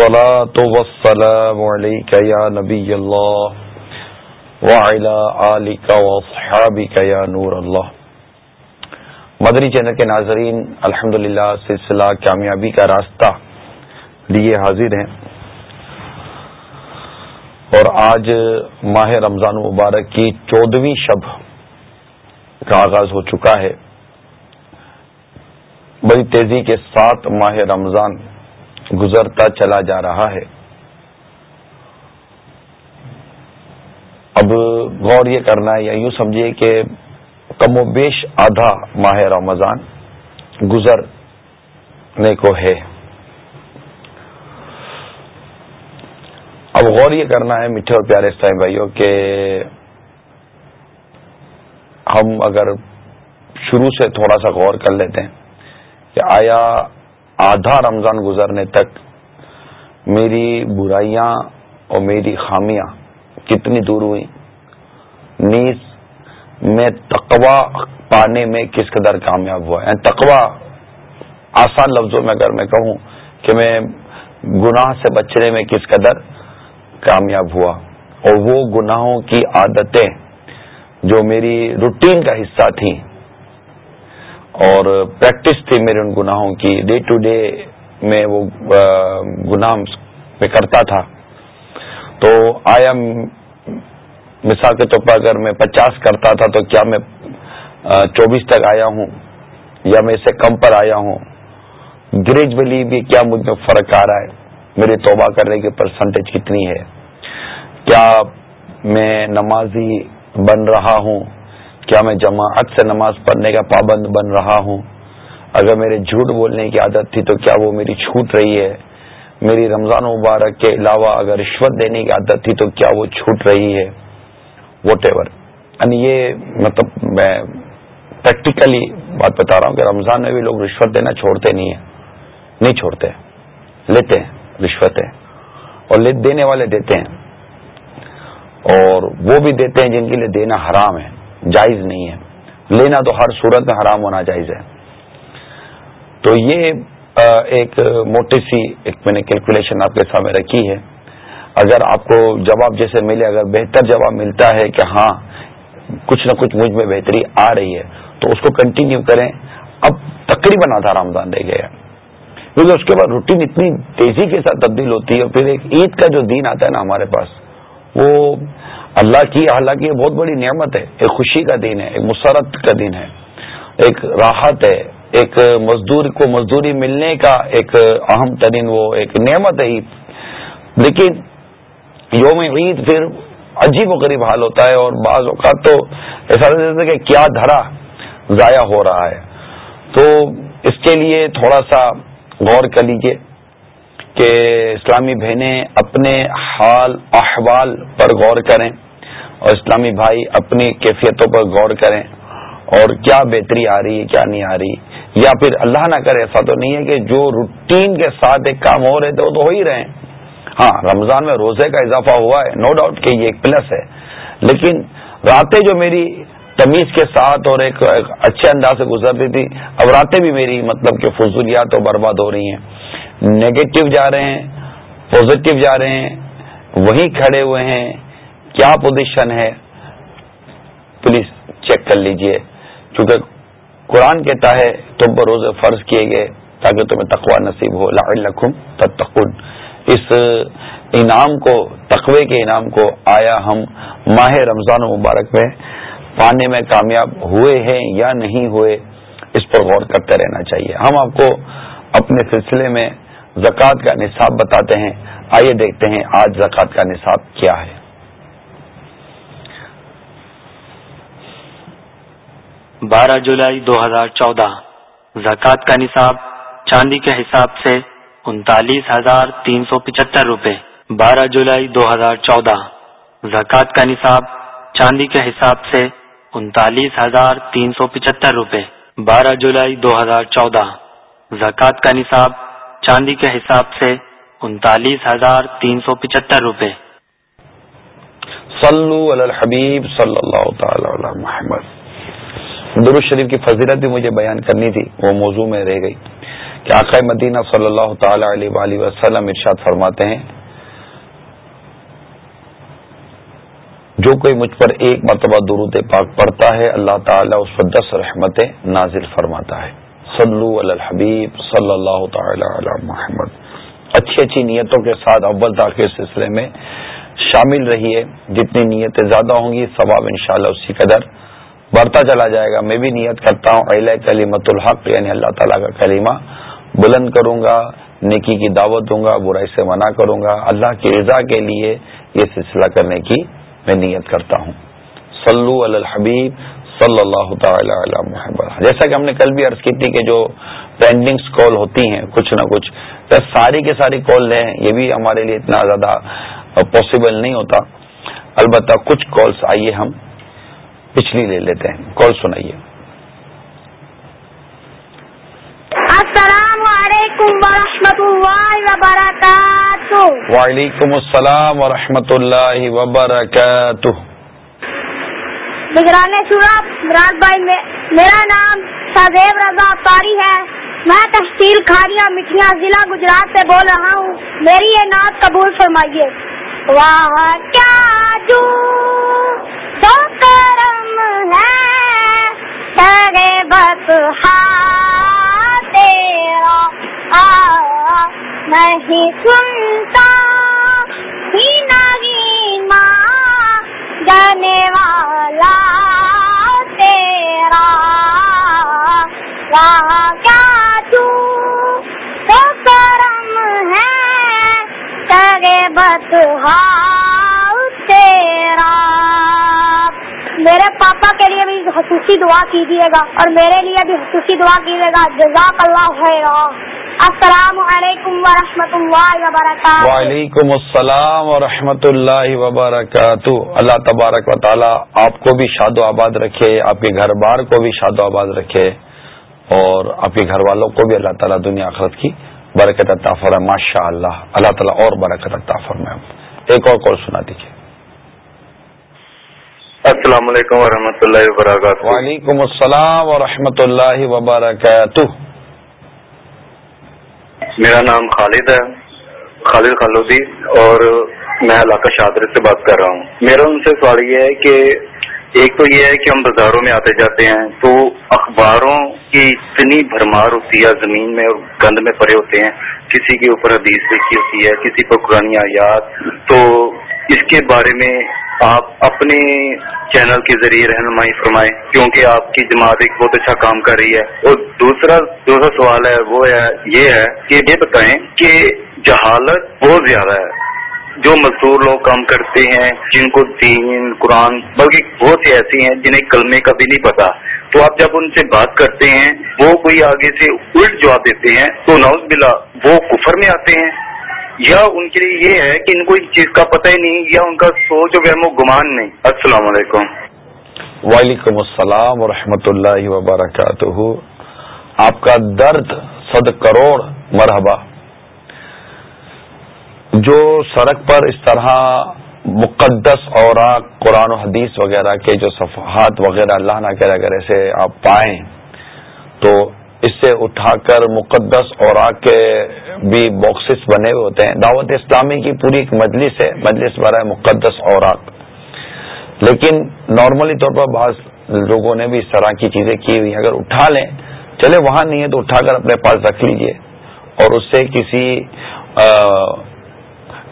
الصلاة والسلام عليك يا نبي الله وعلى آلك وأصحابك يا نور الله. مدری چینل کے ناظرین، الحمدللہ، سلسلہ کامیابی کا راستہ لیے حاضر ہیں۔ اور آج ماہ رمضان مبارک کی چودہویں شب کا آغاز ہو چکا ہے۔ بڑی تیزی کے ساتھ ماہ رمضان گزرتا چلا جا رہا ہے۔ اب غور یہ کرنا ہے یا یوں سمجھیے کہ کم و بیش آدھا ماہ رمضان گزرنے کو ہے۔ اب غور یہ کرنا ہے میٹھے اور پیارے ٹائم بھائیوں کہ ہم اگر شروع سے تھوڑا سا غور کر لیتے ہیں کہ آیا آدھا رمضان گزرنے تک میری برائیاں اور میری خامیاں کتنی دور ہوئی نیز میں تقوا پانے میں کس قدر کامیاب ہوا؟ یعنی تقوا آسان لفظوں میں اگر میں کہوں کہ میں گناہ سے بچنے میں کس قدر کامیاب ہوا؟ اور وہ گناہوں کی عادتیں جو میری روٹین کا حصہ تھیں اور پریکٹس تھی میرے ان گناہوں کی۔ ڈے ٹو ڈے میں وہ گناہ میں کرتا تھا۔ تو آیا مثال کے طور پر اگر میں پچاس کرتا تھا تو کیا میں چوبیس تک آیا ہوں؟ یا میں اس سے کم پر آیا ہوں؟ گریجولی بھی کیا مجھ میں فرق آ رہا ہے؟ میری توبہ کرنے کی پرسنٹیج کتنی ہے؟ کیا میں نمازی بن رہا ہوں؟ کیا میں جماعت سے نماز پڑھنے کا پابند بن رہا ہوں؟ اگر میرے جھوٹ بولنے کی عادت تھی تو کیا وہ میری چھوٹ رہی ہے؟ میری رمضان مبارک کے علاوہ اگر رشوت دینے کی عادت تھی تو کیا وہ چھوٹ رہی ہے؟ وٹ ایور یعنی یہ مطلب میں پریکٹیکلی بات بتا رہا ہوں کہ رمضان میں بھی لوگ رشوت دینا چھوڑتے نہیں ہیں۔ نہیں چھوڑتے۔ لیتے ہیں، رشوتیں۔ اور دینے والے دیتے ہیں۔ اور وہ بھی دیتے ہیں جن کے لیے دینا حرام ہے۔ جائز نہیں ہے۔ لینا تو ہر صورت میں حرام ہونا جائز ہے۔ تو یہ ایک موٹی سی، ایک میں نے کیلکولیشن آپ کے سامنے رکھی ہے۔ اگر آپ کو جواب جیسے ملے، اگر بہتر جواب ملتا ہے کہ ہاں کچھ نہ کچھ مجھ میں بہتری آ رہی ہے، تو اس کو کنٹینیو کریں۔ اب تقریباً آدھا رمضان رہ گیا۔ کیونکہ اس کے بعد روٹین اتنی تیزی کے ساتھ تبدیل ہوتی ہے، پھر ایک عید کا جو دن آتا ہے نا ہمارے پاس، وہ اللہ کی، حالانکہ یہ بہت بڑی نعمت ہے، ایک خوشی کا دن ہے، ایک مسرت کا دن ہے، ایک راحت ہے، ایک مزدور کو مزدوری ملنے کا ایک اہم ترین وہ ایک نعمت ہے عید۔ لیکن یوم عید پھر عجیب و غریب حال ہوتا ہے اور بعض اوقات تو ایسا کہ کیا دھرا ضائع ہو رہا ہے۔ تو اس کے لیے تھوڑا سا غور کر لیجیے کہ اسلامی بہنیں اپنے حال، احوال پر غور کریں۔ اور اسلامی بھائی اپنی کیفیتوں پر غور کریں اور کیا بہتری آ رہی ہے، کیا نہیں آ رہی۔ یا پھر اللہ نہ کرے، ایسا تو نہیں ہے کہ جو روٹین کے ساتھ ایک کام ہو رہے تھے، وہ تو ہو ہی رہے ہیں۔ ہاں رمضان میں روزے کا اضافہ ہوا ہے نو ڈاؤٹ کہ یہ ایک پلس ہے۔ لیکن راتیں جو میری تمیز کے ساتھ اور ایک اچھے انداز سے گزرتی تھی، اب راتیں بھی میری مطلب کہ فضولیات اور برباد ہو رہی ہیں۔ نیگیٹو جا رہے ہیں پوزیٹو جا رہے ہیں، وہیں کھڑے ہوئے ہیں۔ کیا پوزیشن ہے؟ پولیس چیک کر لیجیے۔ کیونکہ قرآن کہتا ہے، تم پر روزے فرض کیے گئے تاکہ تمہیں تقوا نصیب ہو۔ لعلکم تتقون۔ اس انعام کو، تقوی کے انعام کو آیا ہم ماہ رمضان مبارک میں پانے میں کامیاب ہوئے ہیں یا نہیں ہوئے، اس پر غور کرتے رہنا چاہیے۔ ہم آپ کو اپنے سلسلے میں زکوٰۃ کا نصاب بتاتے ہیں۔ آئیے دیکھتے ہیں آج زکوٰۃ کا نصاب کیا ہے۔ بارہ جولائی دو ہزار چودہ۔ زکوٰۃ کا نصاب چاندی کے حساب سے انتالیس ہزار تین سو پچہتر روپے۔ بارہ جولائی دو ہزار چودہ۔ زکوٰۃ کا نصاب چاندی کے حساب سے انتالیس ہزار تین سو پچہتر روپے۔ بارہ جولائی دو ہزار چودہ۔ زکوٰۃ کا نصاب چاندی کے حساب سے انتالیس ہزار تین سو پچہتر روپے۔ صلو علی الحبیب صلی اللہ تعالی علی محمد۔ درو شریف کی فضیلت بھی مجھے بیان کرنی تھی، وہ موضوع میں رہ گئی۔ کہ آقا مدینہ صلی اللہ تعالی علیہ وآلہ وسلم ارشاد فرماتے ہیں، جو کوئی مجھ پر ایک مرتبہ درود پاک پڑھتا ہے، اللہ تعالیٰ اس پر دس رحمتیں نازل فرماتا ہے۔ صلو علی الحبیب صلی اللہ تعالی علی محمد۔ اچھی اچھی نیتوں کے ساتھ اول تاخیر سلسلے میں شامل رہیے۔ جتنی نیتیں زیادہ ہوں گی، ثواب انشاءاللہ اسی قدر۔ بڑھتا چلا جائے گا۔ میں بھی نیت کرتا ہوں اہل کلیمت الحق یعنی اللہ تعالیٰ کا کلیمہ بلند کروں گا، نیکی کی دعوت دوں گا، برائی سے منع کروں گا۔ اللہ کی رضا کے لیے یہ سلسلہ کرنے کی میں نیت کرتا ہوں۔ صلو علی الحبیب صلی اللہ تعالی علی محمد۔ جیسا کہ ہم نے کل بھی عرض کی تھی کہ جو پینڈنگس کال ہوتی ہیں، کچھ نہ کچھ ساری کے ساری کال لیں یہ بھی ہمارے لیے اتنا زیادہ پاسبل نہیں ہوتا۔ البتہ کچھ کالس آئیے ہم۔ پچھلی لے لیتے ہیں۔ کال سنائیے۔ السلام علیکم ورحمۃ اللہ وبرکاتہ۔ وعلیکم السلام ورحمۃ اللہ وبرکاتہ نگران سوراب مراد بھائی میرا نام سادیو رضا تاری ہے۔ میں تحصیل کھانیاں مٹھیاں ضلع گجرات سے بول رہا ہوں۔ میری یہ نعت قبول فرمائیے۔ واہ کیا جو ہے بس تیرا، آ، نہیں سنتا، ہی نہیں ماں، جانے والا تیرا۔ وہاں کیا تو کرم ہے سگے بس تیرا۔ میرے پاپا کے لیے بھی خصوصی دعا کیجیے گا اور میرے لیے بھی خصوصی دعا کیجیے گا۔ جزاک اللہ خیر السلام علیکم ورحمۃ اللہ وبرکاتہ۔ وعلیکم السلام ورحمۃ اللہ وبرکاتہ۔ اللہ تبارک و تعالی آپ کو بھی شاد و آباد رکھے، آپ کے گھر بار کو بھی شاد و آباد رکھے اور آپ کے گھر والوں کو بھی اللہ تعالیٰ دنیا آخرت کی برکت عطا فرمائے۔ ماشاء اللہ اللہ تعالیٰ اور برکت عطا فرمائے۔ ایک اور کال سنا دیجیے السلام علیکم ورحمۃ اللہ وبرکاتہ۔ وعلیکم السلام ورحمۃ اللہ وبرکاتہ۔ میرا نام خالد ہے خالد خالودی اور میں علاقہ شادر سے بات کر رہا ہوں۔ میرا ان سے سوال یہ ہے کہ ایک تو یہ ہے کہ ہم بازاروں میں آتے جاتے ہیں تو اخباروں کی اتنی بھرمار ہوتی ہے زمین میں اور گند میں پڑے ہوتے ہیں کسی کے اوپر حدیث لکھی ہوتی ہے کسی پر قرآن آیات تو اس کے بارے میں آپ اپنے چینل کے ذریعے رہنمائی فرمائیں، کیونکہ آپ کی جماعت ایک بہت اچھا کام کر رہی ہے۔ اور دوسرا دوسرا سوال ہے، وہ ہے، یہ ہے کہ یہ بتائیں کہ جہالت بہت زیادہ ہے۔ جو مزدور لوگ کام کرتے ہیں، جن کو دین، قرآن، بلکہ بہت سی ایسی ہیں جنہیں کلمے کا بھی نہیں پتا۔ تو آپ جب ان سے بات کرتے ہیں، وہ کوئی آگے سے الٹ جواب دیتے ہیں، تو نوز بلا وہ کفر میں آتے ہیں۔ یا ان کے لیے یہ ہے کہ ان کو اس چیز کا پتہ ہی نہیں یا ان کا سوچ و وہم و گمان نہیں۔ السلام علیکم۔ وعلیکم السلام ورحمۃ اللہ وبرکاتہ۔ آپ کا درد صد کروڑ مرحبا۔ جو سڑک پر اس طرح مقدس اور قرآن و حدیث وغیرہ کے جو صفحات وغیرہ اللہ نہ کرے اگر ایسے آپ پائیں تو اس سے اٹھا کر مقدس اور کے بھی باکسز بنے ہوئے ہوتے ہیں۔ دعوت اسلامی کی پوری ایک مجلس ہے، مجلس برائے مقدس اوراق۔ لیکن نارملی طور پر بعض لوگوں نے بھی اس طرح کی چیزیں کی ہوئی اگر اٹھا لیں، چلے وہاں نہیں ہے تو اٹھا کر اپنے پاس رکھ لیجیے۔ اور اس سے کسی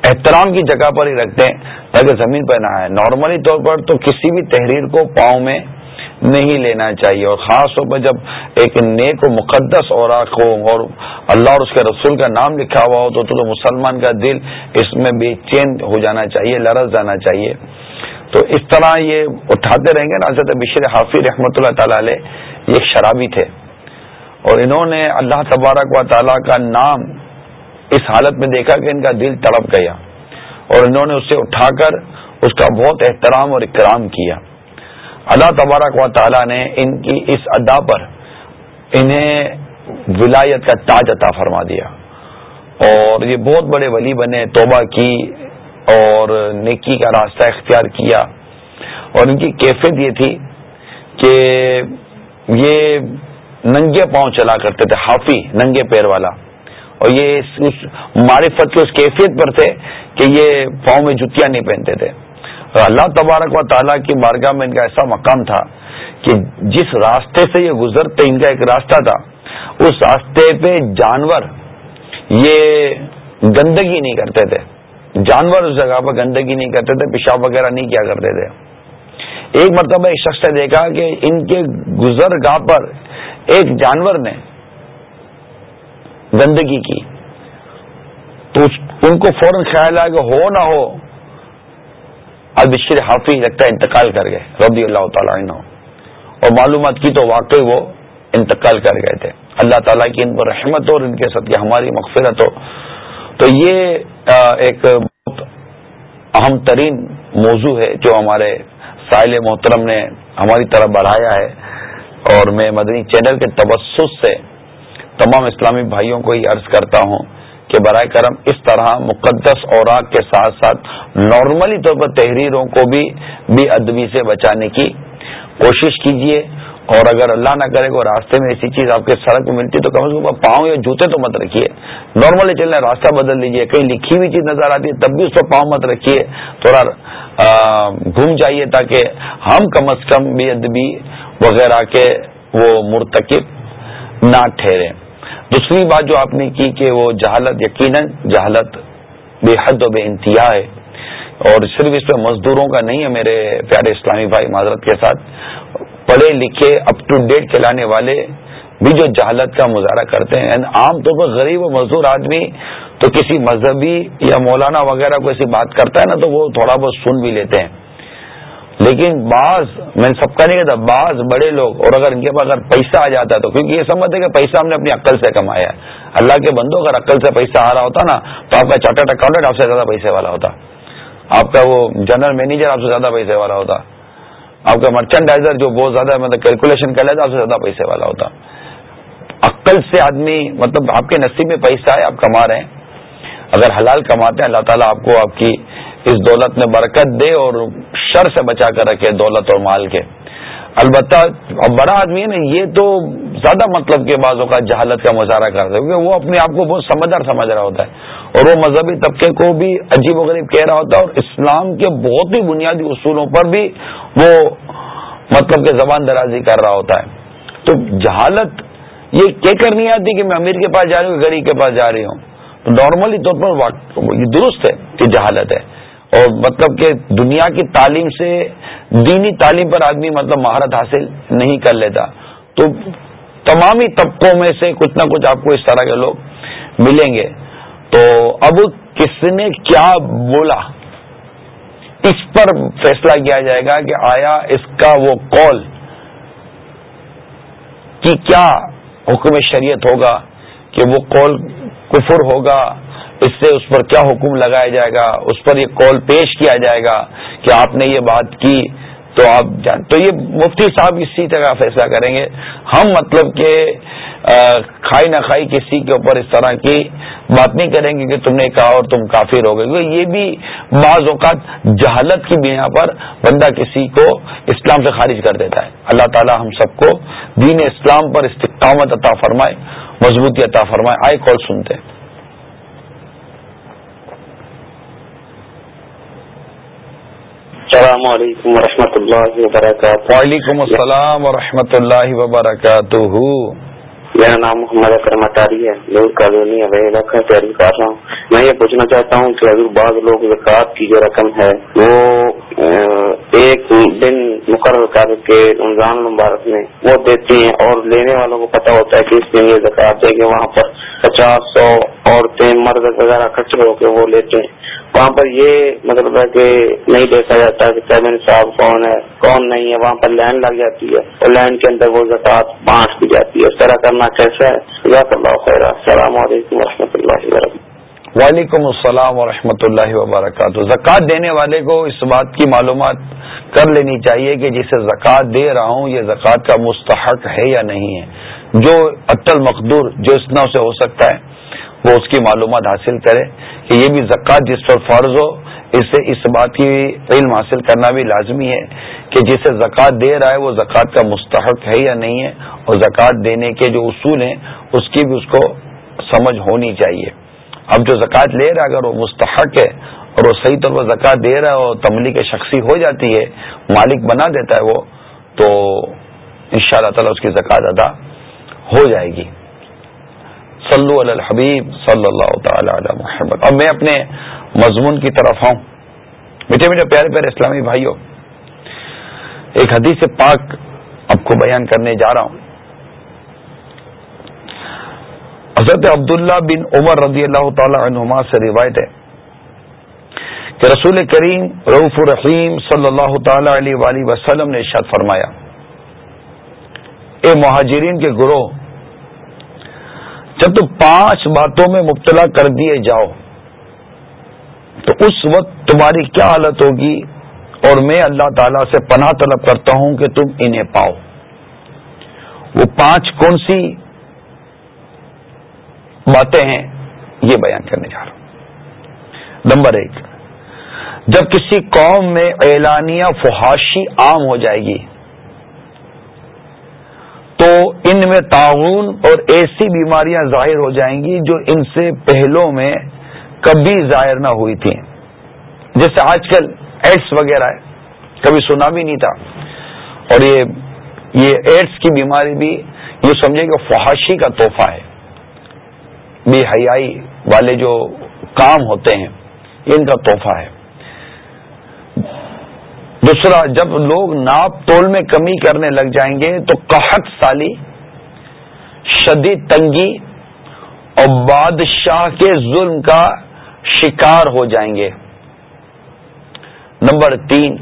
احترام کی جگہ پر ہی رکھتے ہیں تاکہ زمین پہ نہ آئے۔ نارملی طور پر تو کسی بھی تحریر کو پاؤں میں نہیں لینا چاہیے اور خاص طور پر جب ایک نیک و مقدس اور ہو اور اللہ اور اس کے رسول کا نام لکھا ہوا ہو تو تو مسلمان کا دل اس میں بے چین ہو جانا چاہیے، لرز جانا چاہیے۔ تو اس طرح یہ اٹھاتے رہیں گے نا، حضرت بشیر حافظ رحمۃ اللہ تعالی علیہ، یہ شرابی تھے۔ اور انہوں نے اللہ تبارک و تعالیٰ کا نام اس حالت میں دیکھا کہ ان کا دل تڑپ گیا۔ اور انہوں نے اسے اٹھا کر اس کا بہت احترام اور اکرام کیا۔ اللہ تبارک و تعالی نے ان کی اس ادا پر انہیں ولایت کا تاج عطا فرما دیا اور یہ بہت بڑے ولی بنے، توبہ کی اور نیکی کا راستہ اختیار کیا اور ان کی کیفیت یہ تھی کہ یہ ننگے پاؤں چلا کرتے تھے، حافی، ننگے پیر والا اور یہ اس معرفت کی اس کیفیت پر تھے کہ یہ پاؤں میں جتیاں نہیں پہنتے تھے۔ اور اللہ تبارک و تعالیٰ کی بارگاہ میں ان کا ایسا مقام تھا کہ جس راستے سے یہ گزرتے ان کا ایک راستہ تھا، اس راستے پہ جانور یہ گندگی نہیں کرتے تھے۔ جانور اس جگہ پر گندگی نہیں کرتے تھے، پیشاب وغیرہ نہیں کیا کرتے تھے۔ ایک مرتبہ ایک شخص نے دیکھا کہ ان کے گزر گاہ پر ایک جانور نے گندگی کی۔ تو ان کو فوراً خیال آیا کہ ہو نہ ہو بشیر حافظ لگتا ہے انتقال کر گئے، رضی اللہ تعالیٰ عنہ۔ اور معلومات کی تو واقعی وہ انتقال کر گئے تھے۔ اللہ تعالیٰ کی ان پر رحمت ہو اور ان کے ساتھ ہماری مغفرت ہو۔ تو یہ ایک بہت اہم ترین موضوع ہے جو ہمارے سائل محترم نے ہماری طرف بڑھایا ہے۔ اور میں مدنی چینل کے تبسط سے تمام اسلامی بھائیوں کو یہ عرض کرتا ہوں کہ برائے کرم اس طرح مقدس اوراق کے ساتھ ساتھ نارملی طور پر تحریروں کو بھی بے ادبی سے بچانے کی کوشش کیجیے اور اگر اللہ نہ کرے گا راستے میں ایسی چیز آپ کے سڑک میں ملتی تو کم از کم پاؤں یا جوتے تو مت رکھیے۔ نارملی چلنا راستہ بدل لیجیے کہیں لکھی ہوئی چیز نظر آتی ہے تب بھی اس پر پاؤں مت رکھیے۔ تھوڑا گھوم جائیے تاکہ ہم کم از کم بے ادبی وغیرہ کے وہ مرتکب نہ ٹھہرے دوسری بات جو آپ نے کی کہ وہ جہالت یقیناً جہالت بے حد و بے انتہا ہے اور صرف اس پہ مزدوروں کا نہیں ہے میرے پیارے اسلامی بھائی معذرت کے ساتھ، پڑھے لکھے اپ ٹو ڈیٹ کھلانے والے بھی جو جہالت کا مظاہرہ کرتے ہیں عام طور پر غریب و مزدور آدمی تو کسی مذہبی یا مولانا وغیرہ کو ایسی بات کرتا ہے نا تو وہ تھوڑا بہت سن بھی لیتے ہیں۔ لیکن بعض، میں سب کا نہیں کہتا، بعض بڑے لوگ، اور اگر ان کے پاس اگر پیسہ آ جاتا ہے تو، کیونکہ یہ سمجھتے کہ پیسہ ہم نے اپنی عقل سے کمایا ہے۔ اللہ کے بندوں، اگر عقل سے پیسہ آ رہا ہوتا نا، تو آپ کا چارٹرڈ اکاؤنٹنٹ آپ سے زیادہ پیسے والا ہوتا۔ آپ کا وہ جنرل مینیجر آپ سے زیادہ پیسے والا ہوتا۔ آپ کا مرچنڈائزر جو بہت زیادہ مطلب کیلکولیشن کر لیتا آپ سے زیادہ پیسے والا ہوتا۔ عقل سے آدمی مطلب آپ کے نصیب میں پیسہ ہے، آپ کما رہے ہیں۔ اگر حلال کماتے ہیں، اللہ تعالیٰ آپ کو آپ کی اس دولت میں برکت دے اور شر سے بچا کر رکھے دولت اور مال کے۔ البتہ اب بڑا آدمی ہے نا، یہ تو زیادہ مطلب کے بازوں کا جہالت کا مظاہرہ کرتا ہے، کیونکہ وہ اپنے آپ کو بہت سمجھدار سمجھ رہا ہوتا ہے۔ اور وہ مذہبی طبقے کو بھی عجیب و غریب کہہ رہا ہوتا ہے، اور اسلام کے بہت ہی بنیادی اصولوں پر بھی وہ مطلب کہ زبان درازی کر رہا ہوتا ہے۔ تو جہالت یہ کہہ کر نہیں آتی کہ میں امیر کے پاس جا رہی ہوں غریب کے پاس جا رہی ہوں۔ نارملی طور پر یہ درست ہے کہ جہالت ہے۔ اور مطلب کہ دنیا کی تعلیم سے دینی تعلیم پر آدمی مطلب مہارت حاصل نہیں کر لیتا۔ تو تمامی طبقوں میں سے کچھ نہ کچھ آپ کو اس طرح کے لوگ ملیں گے۔ تو اب کس نے کیا بولا؟ اس پر فیصلہ کیا جائے گا کہ آیا اس کا وہ کال کی کیا حکم شریعت ہوگا، کہ وہ کال کفر ہوگا اس سے اس پر کیا حکم لگایا جائے گا؟ اس پر یہ کال پیش کیا جائے گا کہ آپ نے یہ بات کی تو آپ جان، تو یہ مفتی صاحب اسی طرح فیصلہ کریں گے۔ ہم مطلب کہ کھائی نہ کھائی کسی کے اوپر اس طرح کی بات نہیں کریں گے کہ تم نے کہا اور تم کافر ہو گئے۔ یہ بھی بعض اوقات جہالت کی بنا پر بندہ کسی کو اسلام سے خارج کر دیتا ہے۔ اللہ تعالی ہم سب کو دین اسلام پر استقامت عطا فرمائے، مضبوطی عطا فرمائے۔ آئے کال سنتے ہیں۔ السلام علیکم ورحمۃ اللہ وبرکاتہ۔ وعلیکم السلام ورحمۃ اللہ وبرکاتہ۔ میرا نام محمد اکرم اٹاری ہے لوگ کالونی تیاری کر رہا ہوں۔ میں یہ پوچھنا چاہتا ہوں کہ اگر بعض لوگ زکوٰۃ کی جو رقم ہے وہ ایک دن مقرر کر کے رمضان مبارک میں وہ دیتے ہیں اور لینے والوں کو پتا ہوتا ہے کہ اس دن یہ زکوٰۃ دیں گے وہاں پر پچاس سو عورتیں مرد وغیرہ اکٹھے ہو کے وہ لیتے ہیں۔ وہاں پر یہ مطلب ہے کہ نہیں دیکھا جاتا کہ چیئرمین صاحب کون ہے، کون نہیں ہے، وہاں پر لائن لگ جاتی ہے اور لائن کے اندر وہ زکات بانٹ دی جاتی ہے۔ اس طرح کرنا کیسا ہے؟ اللہ خیر السلام علیکم و رحمۃ اللہ وبرکاتہ۔ وعلیکم السلام ورحمۃ اللہ وبرکاتہ۔ زکوٰۃ دینے والے کو اس بات کی معلومات کر لینی چاہیے کہ جسے زکوٰۃ دے رہا ہوں، یہ زکوٰۃ کا مستحق ہے یا نہیں ہے۔ جو اٹل مقدور، جو اس نو سے ہو سکتا ہے وہ اس کی معلومات حاصل کرے کہ یہ بھی زکوٰۃ جس پر فرض ہو، اس سے اس بات کی علم حاصل کرنا بھی لازمی ہے کہ جسے زکوٰۃ دے رہا ہے، وہ زکوٰۃ کا مستحق ہے یا نہیں ہے اور زکوٰۃ دینے کے جو اصول ہیں، اس کی بھی اس کو سمجھ ہونی چاہیے۔ اب جو زکوٰۃ لے رہا ہے، اگر وہ مستحق ہے اور وہ صحیح طور پر زکوٰۃ دے رہا ہے اور تملی کے شخصی ہو جاتی ہے، مالک بنا دیتا ہے وہ، تو ان شاء اللہ تعالی اس کی زکوٰۃ ادا ہو جائے گی۔ صلو علی الحبیب صلی اللہ تعالی علی محمد۔ اب میں اپنے مضمون کی طرف ہوں میٹھے میٹھے پیارے پیارے اسلامی بھائیوں، ایک حدیث پاک آپ کو بیان کرنے جا رہا ہوں۔ حضرت عبداللہ بن عمر رضی اللہ تعالی عنہما سے روایت ہے کہ رسول کریم رعف الرحیم صلی اللہ تعالی علیہ وآلہ وسلم نے ارشاد فرمایا، اے مہاجرین کے گروہ جب تم پانچ باتوں میں مبتلا کر دیے جاؤ، تو اس وقت تمہاری کیا حالت ہوگی؟ اور میں اللہ تعالی سے پناہ طلب کرتا ہوں کہ تم انہیں پاؤ۔ وہ پانچ کون سی باتیں ہیں؟ یہ بیان کرنے جا رہا ہوں۔ نمبر ایک، جب کسی قوم میں اعلانیہ فحاشی عام ہو جائے گی تو ان میں تعاون اور ایسی بیماریاں ظاہر ہو جائیں گی جو ان سے پہلوں میں کبھی ظاہر نہ ہوئی تھی جیسے آج کل ایڈس وغیرہ ہے، کبھی سنا بھی نہیں تھا۔ اور یہ یہ ایڈس کی بیماری بھی یہ سمجھے کہ فحاشی کا تحفہ ہے۔ بے حیائی والے جو کام ہوتے ہیں ان کا تحفہ ہے۔ دوسرا، جب لوگ ناپ تول میں کمی کرنے لگ جائیں گے تو قحط سالی، شدید تنگی اور بادشاہ کے ظلم کا شکار ہو جائیں گے۔ نمبر تین،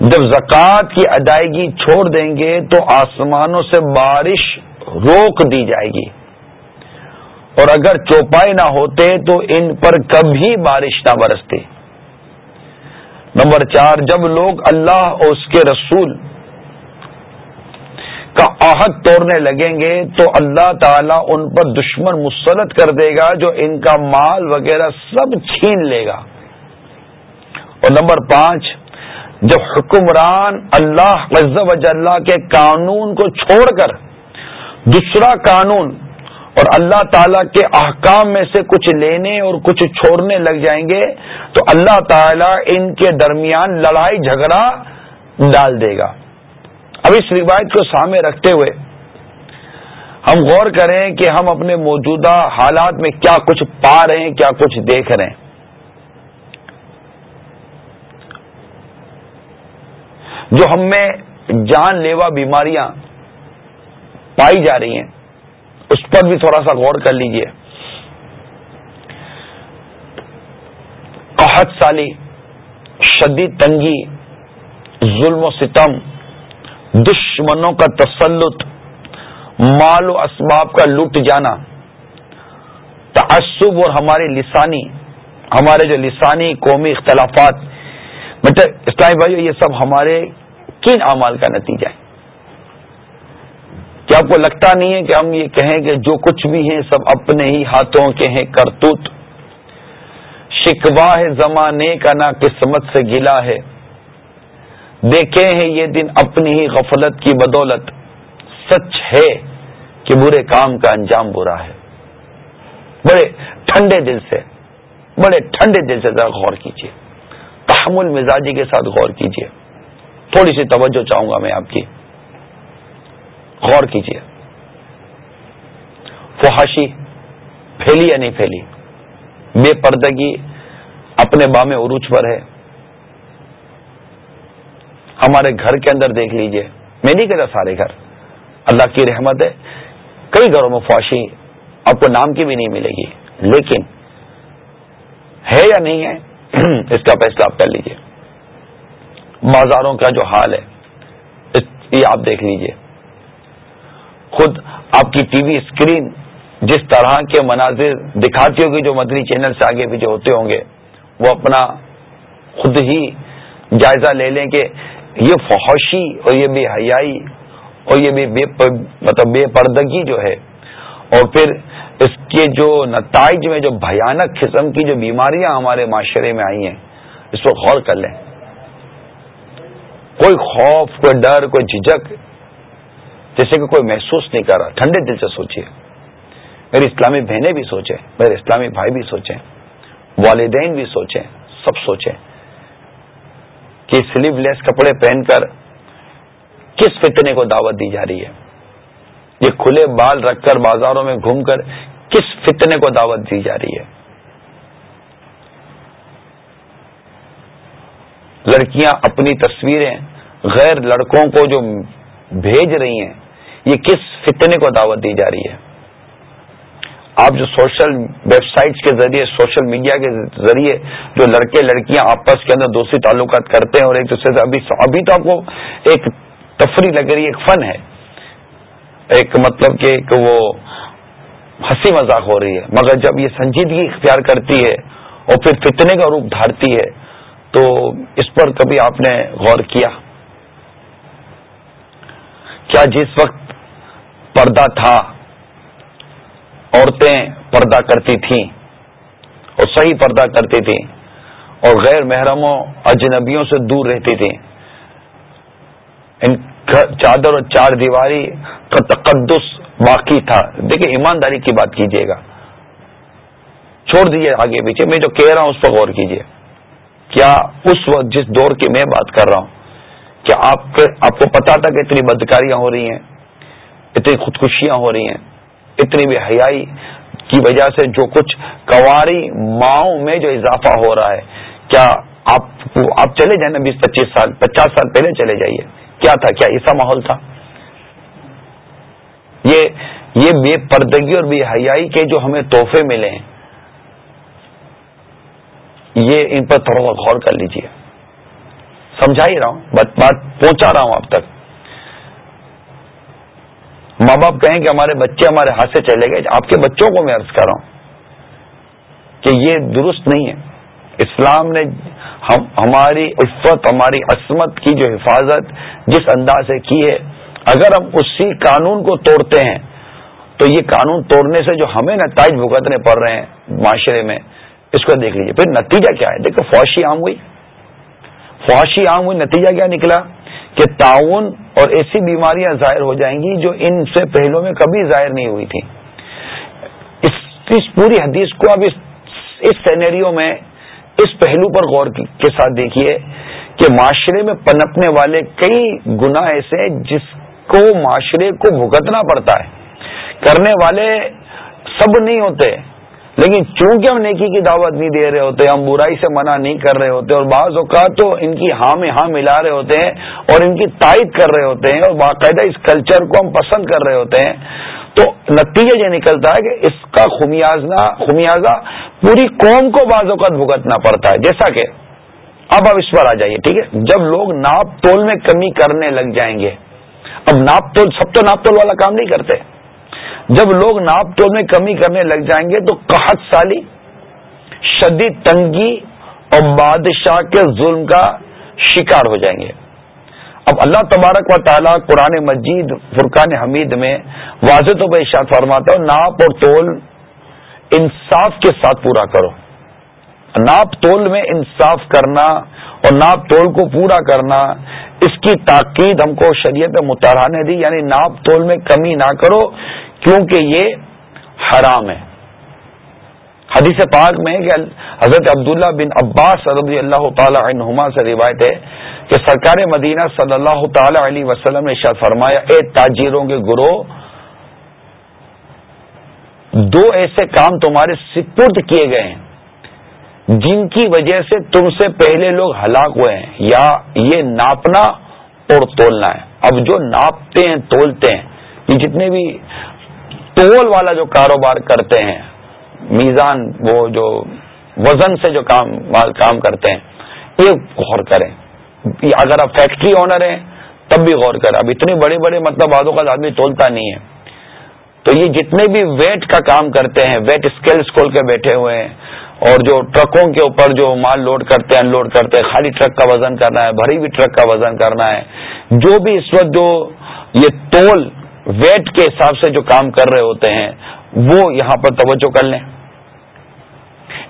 جب زکوٰۃ کی ادائیگی چھوڑ دیں گے تو آسمانوں سے بارش روک دی جائے گی۔ اور اگر چوپائے نہ ہوتے تو ان پر کبھی بارش نہ برستی۔ نمبر چار، جب لوگ اللہ اور اس کے رسول کا عہد توڑنے لگیں گے تو اللہ تعالیٰ ان پر دشمن مسلط کر دے گا جو ان کا مال وغیرہ سب چھین لے گا۔ اور نمبر پانچ، جب حکمران اللہ عز و اللہ کے قانون کو چھوڑ کر دوسرا قانون اور اللہ تعالی کے احکام میں سے کچھ لینے اور کچھ چھوڑنے لگ جائیں گے، تو اللہ تعالی ان کے درمیان لڑائی، جھگڑا ڈال دے گا۔ اب اس روایت کو سامنے رکھتے ہوئے ہم غور کریں کہ ہم اپنے موجودہ حالات میں کیا کچھ پا رہے ہیں، کیا کچھ دیکھ رہے ہیں۔ جو ہم میں جان لیوا بیماریاں پائی جا رہی ہیں اس پر بھی تھوڑا سا غور کر لیجیے۔ قحط سالی، شدید تنگی، ظلم و ستم، دشمنوں کا تسلط، مال و اسباب کا لٹ جانا، تعصب اور ہمارے لسانی، ہمارے جو لسانی قومی اختلافات۔ مطلب اسلامی بھائی یہ سب ہمارے کن اعمال کا نتیجہ ہے۔ کیا آپ کو لگتا نہیں ہے کہ ہم یہ کہیں کہ جو کچھ بھی ہیں سب اپنے ہی ہاتھوں کے ہیں کرتوت۔ شکوا ہے زمانے کا نہ قسمت سے گلا ہے۔ دیکھے ہیں یہ دن اپنی ہی غفلت کی بدولت۔ سچ ہے کہ برے کام کا انجام برا ہے۔ بڑے ٹھنڈے دل سے، بڑے ٹھنڈے دل سے ذرا غور کیجیے تحمل مزاجی کے ساتھ غور کیجیے تھوڑی سی توجہ چاہوں گا میں آپ کی۔ غور کیجیے فحاشی، پھیلی یا نہیں پھیلی؟ بے پردگی اپنے بام عروج پر ہے۔ ہمارے گھر کے اندر دیکھ لیجیے۔ میں نہیں کہتا سارے گھر۔ اللہ کی رحمت ہے۔ کئی گھروں میں فواشی آپ کو نام کی بھی نہیں ملے گی۔ لیکن ہے یا نہیں ہے؟ اس کا فیصلہ آپ کر لیجیے۔ بازاروں کا جو حال ہے یہ آپ دیکھ لیجیے۔ خود آپ کی ٹی وی اسکرین جس طرح کے مناظر دکھاتی ہوگی، جو مدنی چینل سے آگے پیچھے ہوتے ہوں گے، وہ اپنا خود ہی جائزہ لے لیں کہ یہ فحوشی اور یہ بے حیائی اور یہ بے مطلب بے پردگی جو ہے، اور پھر اس کے جو نتائج میں جو بھیانک قسم کی جو بیماریاں ہمارے معاشرے میں آئی ہیں، اس پر غور کر لیں۔ کوئی خوف، کوئی ڈر، کوئی جھجک جیسے کہ کوئی محسوس نہیں کر رہا، ٹھنڈے دل سے سوچیے میری اسلامی بہنیں بھی سوچیں، میرے اسلامی بھائی بھی سوچیں، والدین بھی سوچیں، سب سوچیں کہ سلیو لیس کپڑے پہن کر کس فتنے کو دعوت دی جا رہی ہے؟ یہ کھلے بال رکھ کر بازاروں میں گھوم کر کس فتنے کو دعوت دی جا رہی ہے؟ لڑکیاں اپنی تصویریں غیر لڑکوں کو جو بھیج رہی ہیں یہ کس فتنے کو دعوت دی جا رہی ہے؟ آپ جو سوشل ویب سائٹس کے ذریعے، سوشل میڈیا کے ذریعے جو لڑکے، لڑکیاں آپس کے اندر دوسری تعلقات کرتے ہیں اور ایک دوسرے سے، ابھی ابھی تو آپ کو ایک تفریح لگ رہی ہے ایک فن ہے۔ ایک مطلب کہ ایک وہ ہنسی مذاق ہو رہی ہے۔ مگر جب یہ سنجیدگی اختیار کرتی ہے اور پھر فتنے کا روپ دھارتی ہے، تو اس پر کبھی آپ نے غور کیا؟ کیا جس وقت پردہ تھا۔ عورتیں پردہ کرتی تھیں اور صحیح پردہ کرتی تھیں اور غیر محرموں، اجنبیوں سے دور رہتی تھیں۔ ان چادر اور چار دیواری کا تقدس باقی تھا۔ دیکھیں، ایمانداری کی بات کیجیے گا۔ چھوڑ دیجیے آگے پیچھے۔ میں جو کہہ رہا ہوں، اس پر غور کیجیے کیا اس وقت جس دور کی میں بات کر رہا ہوں، کیا آپ آپ کو پتا تھا کہ اتنی بدکاریاں ہو رہی ہیں؟ اتنی خودکشیاں ہو رہی ہیں، اتنی بھی حیائی کی وجہ سے جو کچھ کواری ماؤں میں جو اضافہ ہو رہا ہے۔ کیا آپ آپ چلے جائیں نا بیس پچیس سال، پچاس سال پہلے چلے جائیے۔ کیا تھا؟ کیا ایسا ماحول تھا؟ یہ یہ بے پردگی اور بے حیائی کے جو ہمیں تحفے ملے ہیں۔ یہ ان پر تھوڑا غور کر لیجیے۔ سمجھا ہی رہا ہوں، بات بات پہنچا رہا ہوں اب تک۔ ماں باپ کہیں کہ ہمارے بچے ہمارے ہاتھ سے چلے گئے، آپ کے بچوں کو میں عرض کر رہا ہوں کہ یہ درست نہیں ہے۔ اسلام نے ہم، ہماری عفت، ہماری عصمت کی جو حفاظت جس انداز سے کی ہے، اگر ہم اسی قانون کو توڑتے ہیں، تو یہ قانون توڑنے سے جو ہمیں نتائج بھگتنے پڑ رہے ہیں معاشرے میں، اس کو دیکھ لیجیے پھر نتیجہ کیا ہے؟ دیکھو فواشی عام ہوئی۔ فواشی عام ہوئی، نتیجہ کیا نکلا؟ کہ تعاون اور ایسی بیماریاں ظاہر ہو جائیں گی جو ان سے پہلو میں کبھی ظاہر نہیں ہوئی تھی اس پوری حدیث کو اب اس سینیریو میں، اس پہلو پر غور کے ساتھ دیکھیے کہ معاشرے میں پنپنے والے کئی گنا ایسے جس کو معاشرے کو بھگتنا پڑتا ہے۔ کرنے والے سب نہیں ہوتے۔ لیکن چونکہ ہم نیکی کی دعوت نہیں دے رہے ہوتے، ہم برائی سے منع نہیں کر رہے ہوتے، اور بعض اوقات تو ان کی ہاں میں ہاں ملا رہے ہوتے ہیں اور ان کی تائید کر رہے ہوتے ہیں، اور باقاعدہ اس کلچر کو ہم پسند کر رہے ہوتے ہیں۔ تو نتیجہ یہ نکلتا ہے کہ اس کا خمیازہ خمیازہ پوری قوم کو بعض اوقات بھگتنا پڑتا ہے۔ جیسا کہ اب اب اس پر آ جائیے، ٹھیک ہے؟ جب لوگ ناپ تول میں کمی کرنے لگ جائیں گے، اب ناپ تول، سب تو ناپ تول والا کام نہیں کرتے۔ جب لوگ ناپ تول میں کمی کرنے لگ جائیں گے تو قحط سالی، شدید تنگی اور بادشاہ کے ظلم کا شکار ہو جائیں گے۔ اب اللہ تبارک و تعالیٰ قرآن مجید، فرقان حمید میں واضح تو بے اشاد فرماتا ہوں ناپ اور تول انصاف کے ساتھ پورا کرو۔ ناپ تول میں انصاف کرنا اور ناپ تول کو پورا کرنا، اس کی تاکید ہم کو شریعت متحرہ نے دی یعنی ناپ تول میں کمی نہ کرو۔ کیونکہ یہ حرام ہے۔ حدیث پاک میں کہ حضرت عبداللہ بن عباس رضی اللہ تعالی عنہما سے روایت ہے کہ سرکار مدینہ صلی اللہ تعالی علیہ وسلم نے شاید فرمایا، اے تاجروں کے گروہ، دو ایسے کام تمہارے سپرد کیے گئے ہیں، جن کی وجہ سے تم سے پہلے لوگ ہلاک ہوئے ہیں، یا یہ ناپنا اور تولنا ہے۔ اب جو ناپتے ہیں، تولتے ہیں، یہ جتنے بھی تول والا جو کاروبار کرتے ہیں، میزان وہ جو وزن سے جو کام کام کرتے ہیں، یہ غور کریں۔ اگر آپ فیکٹری آنر ہیں، تب بھی غور کریں۔ اب اتنے بڑے بڑے مطلب بازوں کا آدمی تولتا نہیں ہے۔ تو یہ جتنے بھی ویٹ کا کام کرتے ہیں ویٹ اسکیلس کھول کے بیٹھے ہوئے ہیں، اور جو ٹرکوں کے اوپر جو مال لوڈ کرتے ہیں انلوڈ کرتے ہیں، خالی ٹرک کا وزن کرنا ہے، بھری ہوئی ٹرک کا وزن کرنا ہے، جو بھی اس وقت جو یہ تول ویٹ کے حساب سے جو کام کر رہے ہوتے ہیں، وہ یہاں پر توجہ کر لیں۔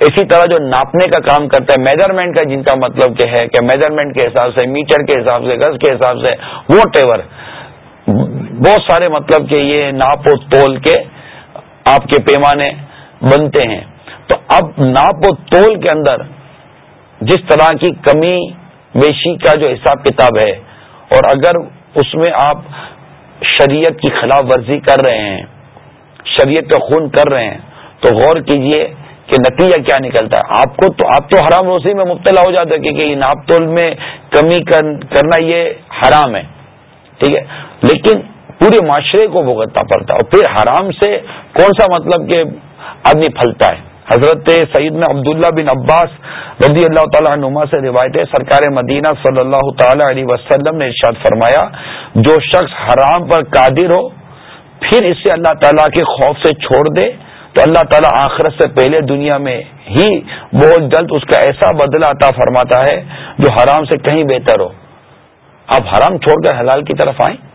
اسی طرح جو ناپنے کا کام کرتا ہے میجرمنٹ کا، جن کا مطلب کیا ہے کہ میجرمنٹ کے حساب سے میٹر کے حساب سے، گز کے حساب سے ووٹ ایور بہت سارے مطلب کہ یہ ناپ و تول کے آپ کے پیمانے بنتے ہیں۔ تو اب ناپ و تول کے اندر جس طرح کی کمی، بیشی کا جو حساب کتاب ہے، اور اگر اس میں آپ شریعت کی خلاف ورزی کر رہے ہیں، شریعت کا خون کر رہے ہیں، تو غور کیجیے کہ نتیجہ کیا نکلتا ہے۔ آپ کو تو آپ تو حرام روسی میں مبتلا ہو جاتے کیونکہ ناپ تول میں کمی کرنا یہ حرام ہے۔ ٹھیک ہے؟ لیکن پورے معاشرے کو بھگتنا پڑتا ہے اور پھر حرام سے کون سا مطلب کہ آدمی پھلتا ہے؟ حضرت سیدنا عبداللہ بن عباس رضی اللہ تعالیٰ نما سے روایت ہے، سرکار مدینہ صلی اللہ تعالی علیہ وسلم نے ارشاد فرمایا، جو شخص حرام پر قادر ہو، پھر اسے اللہ تعالیٰ کے خوف سے چھوڑ دے، تو اللہ تعالیٰ آخرت سے پہلے دنیا میں ہی بہت جلد اس کا ایسا بدلہ عطا فرماتا ہے، جو حرام سے کہیں بہتر ہو۔ آپ حرام چھوڑ کر حلال کی طرف آئیں۔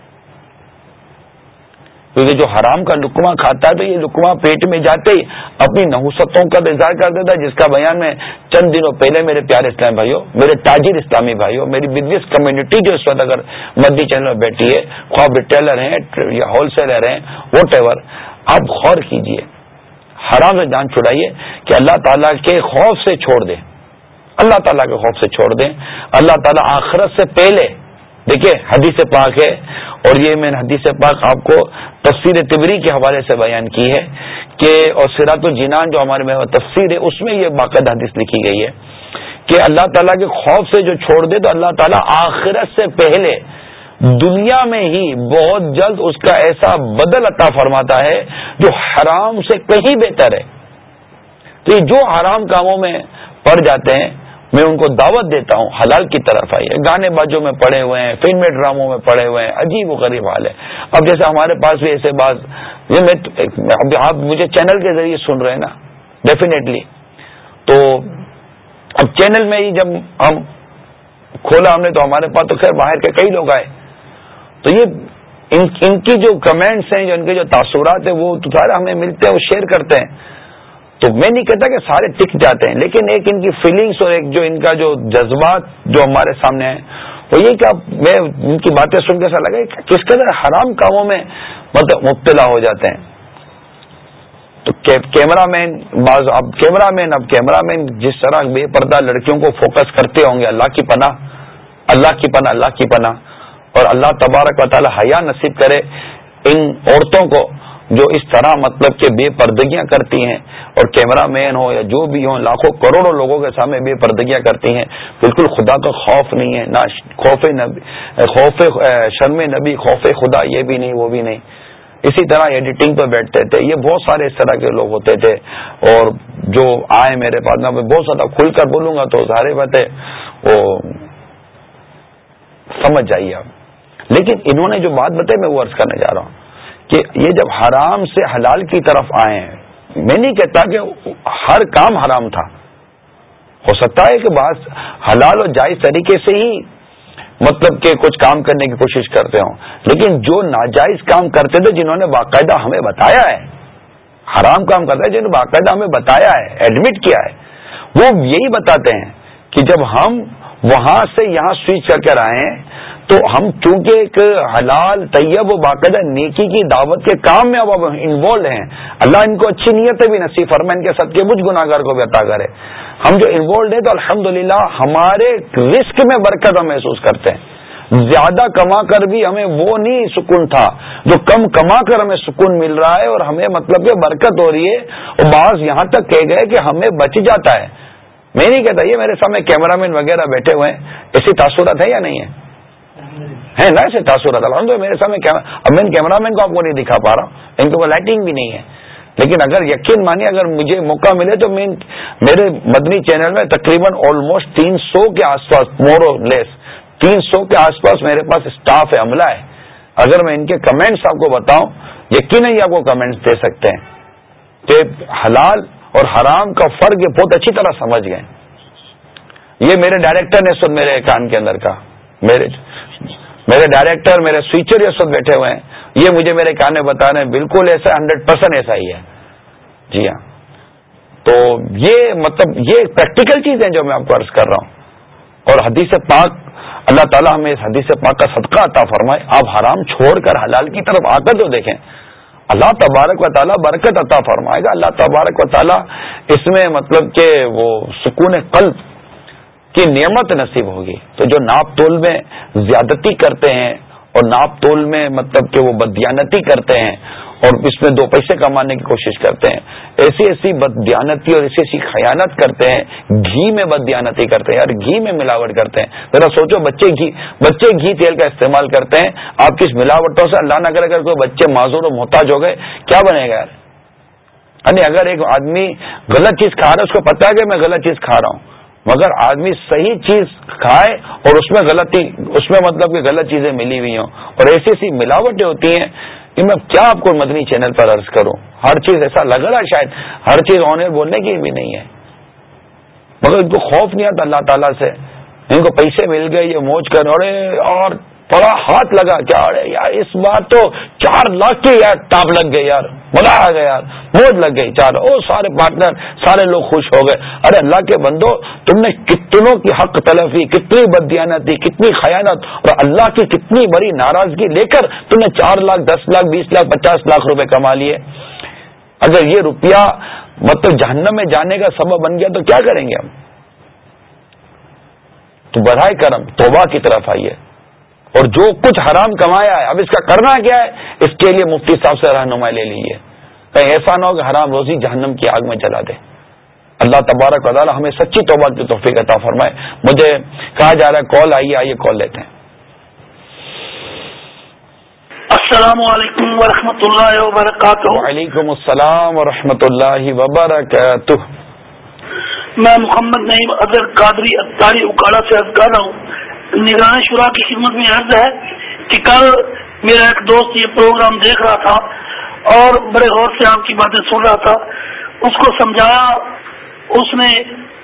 کیونکہ جو حرام کا لکما کھاتا ہے تو یہ لکما پیٹ میں جاتے ہی اپنی نحوستوں کا اظہار کر دیتا ہے، جس کا بیان میں چند دنوں پہلے میرے پیارے اسلام بھائیوں، میرے تاجر اسلامی بھائیوں، میری بزنس کمیونٹی جو اس وقت اگر مدی چینل میں بیٹھی ہے، خواب ریٹیلر ہیں، یا ہول سیلر ہیں وٹ ایور آپ غور کیجیے، حرام سے جان چھڑائیے کہ اللہ تعالیٰ کے خوف سے چھوڑ دیں۔ اللہ تعالیٰ کے خوف سے چھوڑ دیں۔ اللہ تعالیٰ آخرت سے پہلے دیکھیے حدیث پاک ہے، اور یہ میں نے حدیث پاک آپ کو تفسیر تبری کے حوالے سے بیان کی ہے کہ، اور سیرات الجنان جو ہمارے میں تفسیر ہے، اس میں یہ باقاعدہ حدیث لکھی گئی ہے کہ اللہ تعالیٰ کے خوف سے جو چھوڑ دے تو اللہ تعالیٰ آخرت سے پہلے دنیا میں ہی بہت جلد اس کا ایسا بدل عطا فرماتا ہے جو حرام سے کہیں بہتر ہے۔ تو یہ جو حرام کاموں میں پڑ جاتے ہیں میں ان کو دعوت دیتا ہوں، حلال کی طرف آئیے۔ گانے بازوں میں پڑے ہوئے ہیں فلم ڈراموں میں پڑے ہوئے ہیں۔ عجیب و غریب حال ہے۔ اب جیسے ہمارے پاس بھی ایسے بات آپ مجھے چینل کے ذریعے سن رہے ہیں نا؟ ڈیفینیٹلی تو اب چینل میں ہی جب ہم کھولا ہم نے تو ہمارے پاس تو خیر باہر کے کئی لوگ آئے۔ تو یہ ان ان کی جو کمنٹس ہیں، جو ان کے جو تاثرات ہیں، وہ سارے ہمیں ملتے ہیں وہ شیئر کرتے ہیں۔ تو میں نہیں کہتا کہ سارے ٹک جاتے ہیں، لیکن ایک ان کی فیلنگس اور ایک جو ان کا جو جذبات جو ہمارے سامنے ہیں، وہ یہ کہ میں ان کی باتیں سن کے ایسا لگا کس قدر حرام کاموں میں مطلب مبتلا ہو جاتے ہیں۔ تو کیمرہ مین بعض اب کیمرہ مین اب کیمرہ مین جس طرح بے پردہ لڑکیوں کو فوکس کرتے ہوں گے، اللہ کی پناہ، اللہ کی پناہ، اللہ کی پناہ۔ اور اللہ تبارک و تعالی حیا نصیب کرے ان عورتوں کو جو اس طرح مطلب کہ بے پردگیاں کرتی ہیں اور کیمرہ مین ہو یا جو بھی ہوں، لاکھوں کروڑوں لوگوں کے سامنے بے پردگیاں کرتی ہیں، بالکل خدا کا خوف نہیں ہے، نہ خوف نبی، خوف شرم نبی، خوف خدا، یہ بھی نہیں، وہ بھی نہیں۔ اسی طرح ایڈیٹنگ پہ بیٹھتے تھے، یہ بہت سارے اس طرح کے لوگ ہوتے تھے۔ اور جو آئے میرے پاس، میں بہت زیادہ کھل کر بولوں گا تو ظاہر بات ہے، وہ سمجھ جائیے آپ۔ لیکن انہوں نے جو بات بتائی، میں وہ عرض کرنے جا رہا ہوں۔ کہ یہ جب حرام سے حلال کی طرف آئے ہیں، میں نہیں کہتا کہ ہر کام حرام تھا۔ ہو سکتا ہے کہ بعض حلال اور جائز طریقے سے ہی مطلب کہ کچھ کام کرنے کی کوشش کرتے ہوں۔ لیکن جو ناجائز کام کرتے تھے جنہوں نے باقاعدہ ہمیں بتایا ہے، حرام کام کرتا ہے جنہوں نے باقاعدہ ہمیں بتایا ہے ایڈمٹ کیا ہے، وہ یہی بتاتے ہیں کہ جب ہم وہاں سے یہاں سوئچ کر کے آئے ہیں تو ہم چونکہ ایک حلال، طیب و باقاعدہ نیکی کی دعوت کے کام میں اب اب انوالو ہیں، اللہ ان کو اچھی نیتیں بھی نصیب فرما ان کے سب کے مجھ گناگار کو بھی عطا کرے۔ ہم جو انوالوڈ ہیں تو الحمدللہ ہمارے رسک میں برکت ہم محسوس کرتے ہیں۔ زیادہ کما کر بھی ہمیں وہ نہیں سکون تھا جو کم کما کر ہمیں سکون مل رہا ہے اور ہمیں مطلب کہ برکت ہو رہی ہے۔ اور بعض یہاں تک کہہ گئے کہ ہمیں بچ جاتا ہے۔ میں نہیں کہتا یہ میرے سامنے کیمرہ مین وغیرہ بیٹھے ہوئے ہیں۔ ایسی تاثرات ہے یا نہیں ہے ہے نا ایسے تاثرات الحمد میرے سامنے اب میں کیمرہ مین کو آپ کو نہیں دکھا پا رہا ہوں، ان کو لائٹنگ بھی نہیں ہے۔ لیکن اگر یقین مانی اگر مجھے موقع ملے تو میں میرے مدنی چینل میں تقریباً آلموسٹ تین سو کے آس پاس مور لیس تین سو کے آس پاس میرے پاس اسٹاف ہے، عملہ ہے۔ اگر میں ان کے کمنٹس آپ کو بتاؤں، یقیناً ہی آپ کو کمنٹس دے سکتے ہیں۔ کہ حلال اور حرام کا فرق یہ بہت اچھی طرح سمجھ گئے۔ یہ میرے ڈائریکٹر نے سن میرے کان کے اندر کا، میرے میرے ڈائریکٹر، میرے سویچر یہ سب بیٹھے ہوئے ہیں۔ یہ مجھے میرے کان میں بتا رہے ہیں، بالکل ایسا، ہنڈریڈ پرسینٹ ایسا ہی ہے۔ جی ہاں۔ تو یہ مطلب یہ پریکٹیکل چیز ہے جو میں آپ کو عرض کر رہا ہوں۔ اور حدیث پاک، اللہ تعالیٰ ہمیں اس حدیث پاک کا صدقہ عطا فرمائے۔ آپ حرام چھوڑ کر حلال کی طرف آ کر جو دیکھیں، اللہ تبارک و تعالیٰ برکت عطا فرمائے گا۔ اللہ تبارک و تعالیٰ اس میں مطلب کہ وہ سکون قلب کی نعمت نصیب ہوگی۔ تو جو ناپ تول میں زیادتی کرتے ہیں اور ناپ تول میں مطلب کہ وہ بدیانتی کرتے ہیں اور اس میں دو پیسے کمانے کی کوشش کرتے ہیں، ایسی ایسی بدیانتی اور ایسی ایسی خیانت کرتے ہیں، گھی میں بدیانتی کرتے ہیں، یار گھی میں ملاوٹ کرتے ہیں۔ ذرا سوچو، بچے گھی بچے گھی تیل کا استعمال کرتے ہیں، آپ کس ملاوٹوں سے اللہ نہ کرے اگر کوئی بچے معذور و محتاج ہو گئے، کیا بنے گا یار؟ یعنی اگر ایک آدمی غلط چیز کھا رہا ہے، اس کو پتا ہے کہ میں غلط چیز کھا رہا ہوں۔ مگر آدمی صحیح چیز کھائے اور اس میں غلطی اس میں مطلب کہ غلط چیزیں ملی ہوئی ہوں اور ایسی ایسی ملاوٹیں ہوتی ہیں کہ میں کیا آپ کو مدنی چینل پر عرض کروں؟ ہر چیز ایسا لگ رہا ہے شاید، ہر چیز آنر بولنے کی بھی نہیں ہے۔ مگر ان کو خوف نہیں آتا اللہ تعالیٰ سے۔ ان کو پیسے مل گئے، یہ موج کر ارے اور بڑا ہاتھ لگا کیا ارے یار، اس بار تو چار لاکھ کی یار ٹاپ لگ گئے یار۔ مزہ آ گیا یار موج لگ گئی چار او سارے پارٹنر سارے لوگ خوش ہو گئے۔ ارے اللہ کے بندو، تم نے کتنوں کی حق تلفی، کتنی بدیانت دی، کتنی خیانت، اور اللہ کی کتنی بڑی ناراضگی لے کر تم نے چار لاکھ، دس لاکھ، بیس لاکھ، پچاس لاکھ روپے کما لیے۔ اگر یہ روپیہ مطلب جہنم میں جانے کا سبب بن گیا تو کیا کریں گے ہم؟ تو برائے کرم، توبہ کی طرف آئیے۔ اور جو کچھ حرام کمایا ہے، اب اس کا کرنا کیا ہے؟ اس کے لیے مفتی صاحب سے رہنمائی لے لیجیے کہیں ایسا نہ ہو کہ حرام روزی جہنم کی آگ میں چلا دے۔ اللہ تبارک تعالیٰ ہمیں سچی توبہ کی توفیق عطا فرمائے۔ مجھے کہا جا رہا ہے کال آئیے آئیے کال لیتے ہیں۔ السلام علیکم ورحمۃ اللہ وبرکاتہ۔ وعلیکم السلام ورحمۃ اللہ وبرکاتہ۔ میں محمد نعیم اظہر قادری اطاری اکاڑا سے عرض کر رہا ہوں۔ نگران شورا کی خدمت میں عرض ہے کہ کل میرا ایک دوست یہ پروگرام دیکھ رہا تھا۔ اور بڑے غور سے آپ کی باتیں سن رہا تھا اس کو سمجھایا اس نے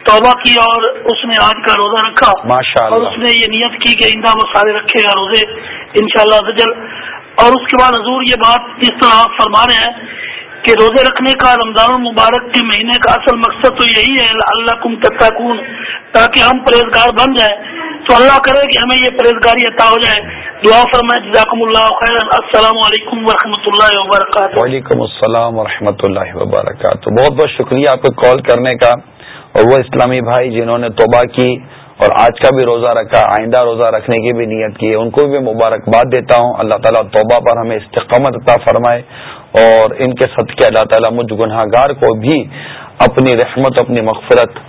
توبہ کی اور اس نے آج کا روزہ رکھا۔ اور اس نے یہ نیت کی کہ آئندہ وہ سارے رکھے گا روزے انشاءاللہ شاء اور اس کے بعد حضور یہ بات جس طرح آپ فرما رہے ہیں کہ روزے رکھنے کا رمضان المبارک کے مہینے کا اصل مقصد تو یہی ہے اللہ کم تتاکون تاکہ ہم پرہیزگار بن جائیں۔ تو اللہ کرے کہ ہمیں یہ پرہیزگاری عطا ہو جائے۔ دعا فرمائے، جزاکم اللہ خیر السلام علیکم ورحمۃ اللہ وبرکاتہ۔ وعلیکم السلام ورحمۃ اللہ وبرکاتہ۔ بہت بہت شکریہ آپ کو کال کرنے کا۔ اور وہ اسلامی بھائی جنہوں نے توبہ کی اور آج کا بھی روزہ رکھا، آئندہ روزہ رکھنے کی بھی نیت کی ہے، ان کو بھی مبارکباد دیتا ہوں۔ اللہ تعالیٰ توبہ پر ہمیں استقامت عطا فرمائے۔ اور ان کے صدقے اللہ تعالیٰ مجھ گناہ گار کو بھی اپنی رحمت، اپنی مغفرت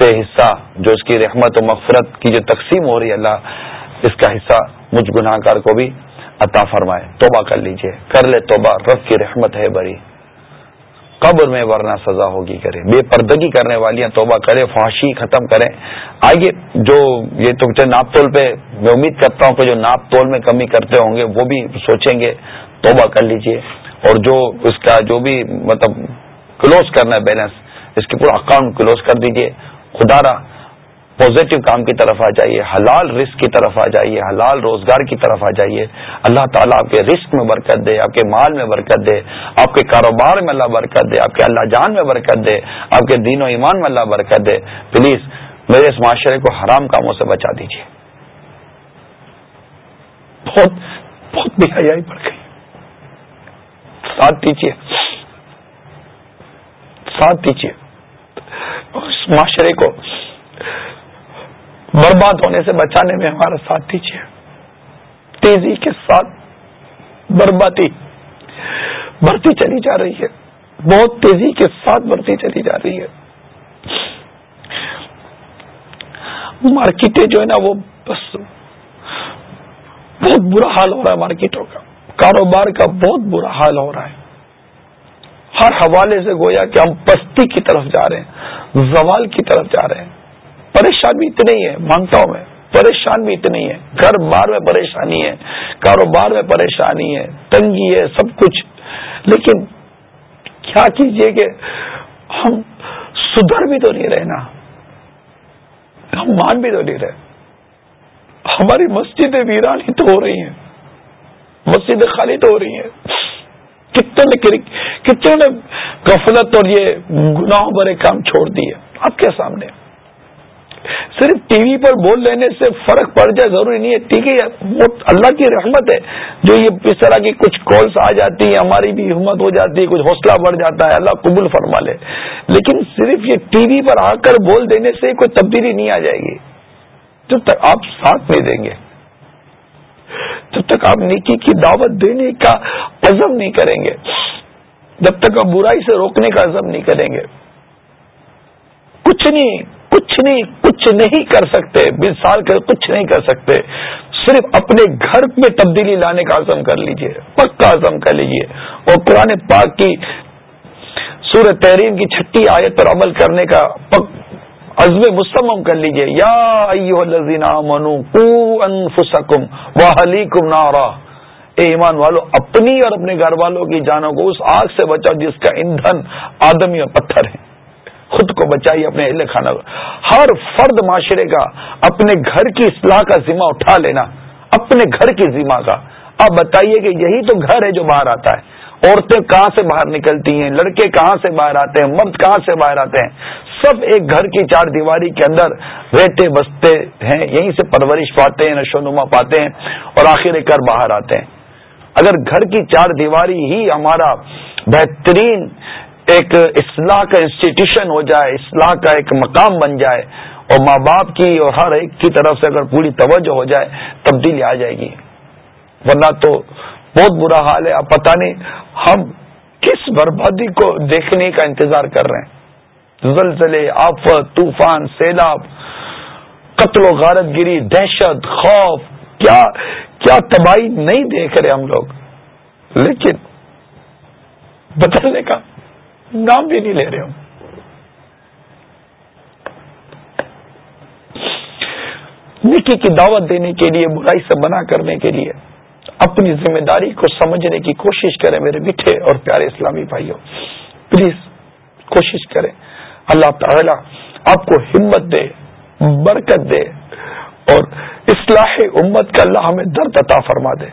سے حصہ، جو اس کی رحمت و مغفرت کی جو تقسیم ہو رہی ہے اللہ، اس کا حصہ مجھ گناہ گار کو بھی عطا فرمائے۔ توبہ کر لیجیے۔ کر لے توبہ، رب کی رحمت ہے بڑی۔ قبر میں ورنہ سزا ہوگی کرے۔ بے پردگی کرنے والیاں توبہ کرے فحاشی ختم کریں۔ آئیے، جو یہ تو ناپ تول پہ میں امید کرتا ہوں کہ جو ناپ تول میں کمی کرتے ہوں گے، وہ بھی سوچیں گے۔ توبہ کر لیجیے۔ اور جو اس کا جو بھی مطلب کلوز کرنا ہے بیلنس اس کے پورا اکاؤنٹ کلوز کر دیجیے۔ خدا رہا پازیٹو کام کی طرف آ جائیے، حلال رسک کی طرف آ جائیے، حلال روزگار کی طرف آ جائیے۔ اللہ تعالیٰ آپ کے رسک میں برکت دے، آپ کے مال میں برکت دے، آپ کے کاروبار میں اللہ برکت دے، آپ کے اللہ جان میں برکت دے، آپ کے دین و ایمان میں اللہ برکت دے۔ پلیز میرے اس معاشرے کو حرام کاموں سے بچا دیجیے بہت بہت بے حیائی بڑھ گئی۔ ساتھ دیجیے ساتھ دیجیے اس معاشرے کو برباد ہونے سے بچانے میں ہمارا ساتھ دیجیے تیزی کے ساتھ بربادی بڑھتی چلی جا رہی ہے۔ بہت تیزی کے ساتھ بڑھتی چلی جا رہی ہے۔ مارکیٹیں جو ہے نا وہ بس بہت برا حال ہو رہا ہے مارکیٹوں کا۔ کاروبار کا بہت برا حال ہو رہا ہے۔ ہر حوالے سے گویا کہ ہم پستی کی طرف جا رہے ہیں، زوال کی طرف جا رہے ہیں۔ پریشان بھی اتنے ہی ہے مانگتا ہوں میں پریشان بھی اتنی ہے۔ گھر بار میں پریشانی ہے، کاروبار میں پریشانی ہے، تنگی ہے، سب کچھ۔ لیکن کیا کیجیے کہ ہم سدھر بھی تو نہیں رہنا ہم مان بھی تو نہیں رہے۔ ہماری مسجدیں ویرانی تو ہو رہی ہیں۔ مسجدیں خالی تو ہو رہی ہیں۔ کتنے کتنے نے غفلت اور یہ گناہوں بھرے کام چھوڑ دیے۔ آپ کے سامنے۔ صرف ٹی وی پر بول لینے سے فرق پڑ جائے ضروری نہیں ہے۔ ٹھیک ہے اللہ کی رحمت ہے۔ جو یہ اس طرح کی کچھ کالس آ جاتی ہیں، ہماری بھی ہمت ہو جاتی ہے، کچھ حوصلہ بڑھ جاتا ہے، اللہ قبول فرما لے۔ لیکن صرف یہ ٹی وی پر آ کر بول دینے سے کوئی تبدیلی نہیں آ جائے گی۔ جب تک آپ ساتھ نہیں دیں گے۔ جب تک آپ نیکی کی دعوت دینے کا عزم نہیں کریں گے، جب تک آپ برائی سے روکنے کا عزم نہیں کریں گے۔ کچھ نہیں کچھ نہیں کچھ نہیں کر سکتے، بیس سال کے کچھ نہیں کر سکتے۔ صرف اپنے گھر میں تبدیلی لانے کا عزم کر لیجیے، پکا عزم کر لیجیے۔ اور قرآن پاک کی سورہ تحریم کی چھٹی آیت پر عمل کرنے کا عزم مستمم کر لیجیے۔ یا منو کو انفسکم واہلیکم نارا۔ اے ایمان والو، اپنی اور اپنے گھر والوں کی جانوں کو اس آگ سے بچاؤ جس کا ایندھن آدمی اور پتھر ہے۔ خود کو بچائیے اپنے اہل خانہ ہر فرد معاشرے کا اپنے گھر کی اصلاح کا ذمہ اٹھا لینا، اپنے گھر کی ذمہ کا۔ آپ بتائیے کہ یہی تو گھر ہے جو باہر آتا ہے۔ عورتیں کہاں سے باہر نکلتی ہیں؟ لڑکے کہاں سے باہر آتے ہیں؟ مرد کہاں سے باہر آتے ہیں؟ سب ایک گھر کی چار دیواری کے اندر رہتے بستے ہیں، یہیں سے پرورش پاتے ہیں، نشو نما پاتے ہیں اور آخر کر باہر آتے ہیں۔ اگر گھر کی چار دیواری ہی ہمارا بہترین ایک اصلاح کا انسٹیٹیوشن ہو جائے، اصلاح کا ایک مقام بن جائے اور ماں باپ کی اور ہر ایک کی طرف سے اگر پوری توجہ ہو جائے، تبدیلی آ جائے گی۔ ورنہ تو بہت برا حال ہے۔ اب پتہ نہیں ہم کس بربادی کو دیکھنے کا انتظار کر رہے ہیں۔ زلزلے آفت، طوفان، سیلاب، قتل و غارت گیری دہشت، خوف، کیا کیا تباہی نہیں دیکھ رہے ہم لوگ؟ لیکن بدلنے کا نام بھی نہیں لے رہے ہوں نکی کی دعوت دینے کے لیے، برائی سے منع کرنے کے لیے اپنی ذمہ داری کو سمجھنے کی کوشش کریں میرے میٹھے اور پیارے اسلامی بھائیوں۔ پلیز کوشش کریں۔ اللہ تعالی آپ کو ہمت دے، برکت دے اور اصلاح امت کا اللہ ہمیں درد عطا فرما دے۔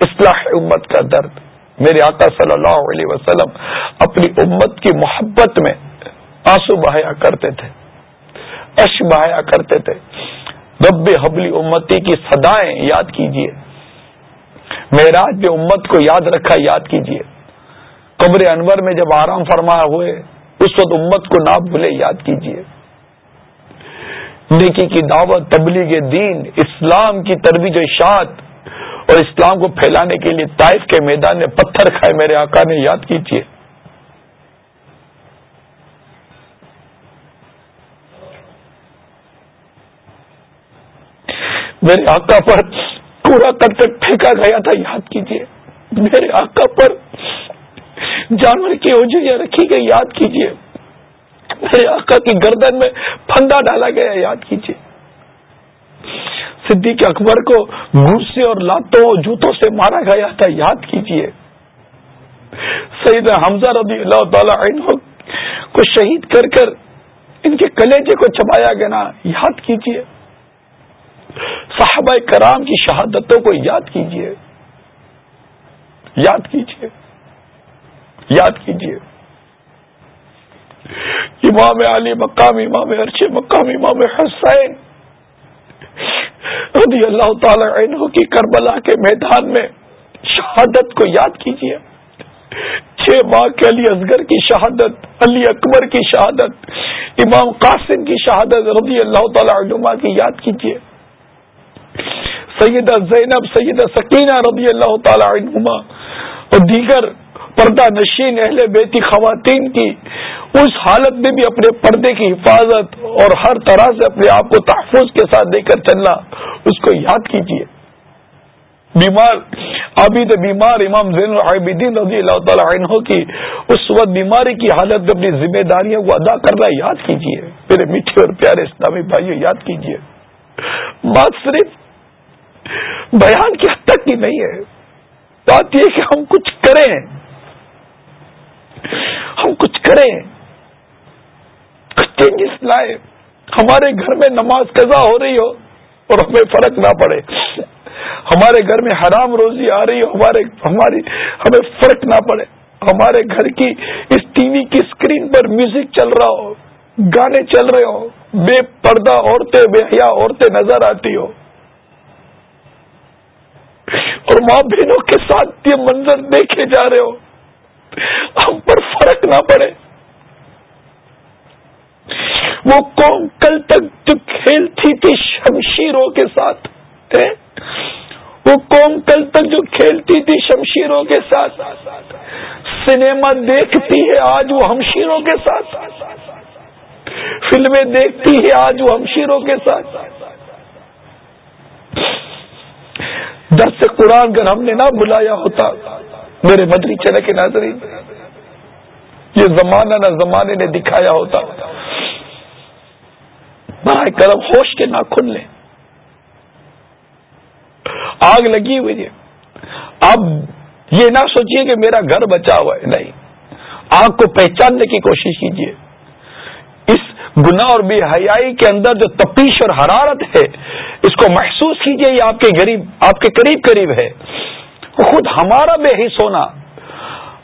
اصلاح امت کا درد۔ میرے آقا صلی اللہ علیہ وسلم اپنی امت کی محبت میں آنسو بہایا کرتے تھے اش بہایا کرتے تھے۔ رب حبلی امتی کی سدائیں یاد کیجیے معراج میں امت کو یاد رکھا، یاد کیجیے قبر انور میں جب آرام فرما ہوئے اس وقت امت کو نہ بھولے، یاد کیجیے نیکی کی دعوت، تبلیغ دین، اسلام کی ترویج اشاعت اور اسلام کو پھیلانے کے لیے طائف کے میدان میں پتھر کھائے میرے آقا نے، یاد کیجیے میرے آقا پر پورا کرکٹ پھینکا گیا تھا، یاد کیجیے میرے آقا پر جانور کی اوجیاں رکھی گئی، یاد کیجیے میرے آقا کی گردن میں پھندا ڈالا گیا، یاد کیجیے صدیق اکبر کو گھوسے اور لاتوں جوتوں سے مارا گیا تھا، یاد کیجیے سعید حمزہ رضی اللہ تعالی عنہ کو شہید کر کر ان کے کلیجے کو چبایا گیا، یاد کیجیے صحابہ کرام کی شہادتوں کو یاد کیجیے یاد کیجیے یاد کیجیے امام علی مقام، امام عرش مقام، امام حسین رضی اللہ تعالی عنہ کی کربلا کے میدان میں شہادت کو یاد کیجیے چھ ماہ کے علی اصغر کی شہادت، علی اکبر کی شہادت، امام قاسم کی شہادت رضی اللہ تعالی عنما کی یاد کیجیے سیدہ زینب، سیدہ سکینہ رضی اللہ تعالی عنہما اور دیگر پردہ نشین اہل بیتی خواتین کی، اس حالت میں بھی اپنے پردے کی حفاظت اور ہر طرح سے اپنے آپ کو تحفظ کے ساتھ دے کر چلنا، اس کو یاد کیجیے بیمار عابد بیمار امام زین العابدین رضی اللہ تعالی عنہ کی، اس وقت بیماری کی حالت میں اپنی ذمہ داریوں کو ادا کرنا یاد کیجیے میرے میٹھے اور پیارے اسلامی بھائیوں یاد کیجیے بات صرف بیان کی حد تک کی نہیں ہے۔ بات یہ کہ ہم کچھ کریں۔ ہم کچھ کریں۔ کچھ چینجز لائے ہمارے گھر میں نماز قضا ہو رہی ہو اور ہمیں فرق نہ پڑے۔ ہمارے گھر میں حرام روزی آ رہی ہو، ہمارے ہماری ہمیں فرق نہ پڑے۔ ہمارے گھر کی اس ٹی وی کی اسکرین پر میوزک چل رہا ہو، گانے چل رہے ہو، بے پردہ عورتیں، بے حیا عورتیں نظر آتی ہو۔ اور ماں بہنوں کے ساتھ یہ منظر دیکھے جا رہے ہو۔ ہم پر فرق نہ پڑے۔ وہ قوم کل تک جو کھیلتی تھی شمشیروں کے ساتھ وہ قوم کل تک جو کھیلتی تھی شمشیروں کے ساتھ، سنیما دیکھتی ہے آج وہ ہمشیروں کے ساتھ، فلمیں دیکھتی ہے آج وہ ہمشیروں کے ساتھ۔ دس سے قرآن کر ہم نے نہ بلایا ہوتا میرے مدری چلے کے ناظرین، یہ زمانہ نہ زمانے نے دکھایا ہوتا۔ کرم ہوش کے نہ ناخن لیں۔ آگ لگی ہوئی ہے۔ اب یہ نہ سوچیے کہ میرا گھر بچا ہوا ہے، نہیں۔ آگ کو پہچاننے کی کوشش کیجیے اس گنا اور بے حیائی کے اندر جو تپیش اور حرارت ہے، اس کو محسوس کیجیے یہ آپ کے غریب، آپ کے قریب قریب ہے۔ خود ہمارا بے حص ہونا،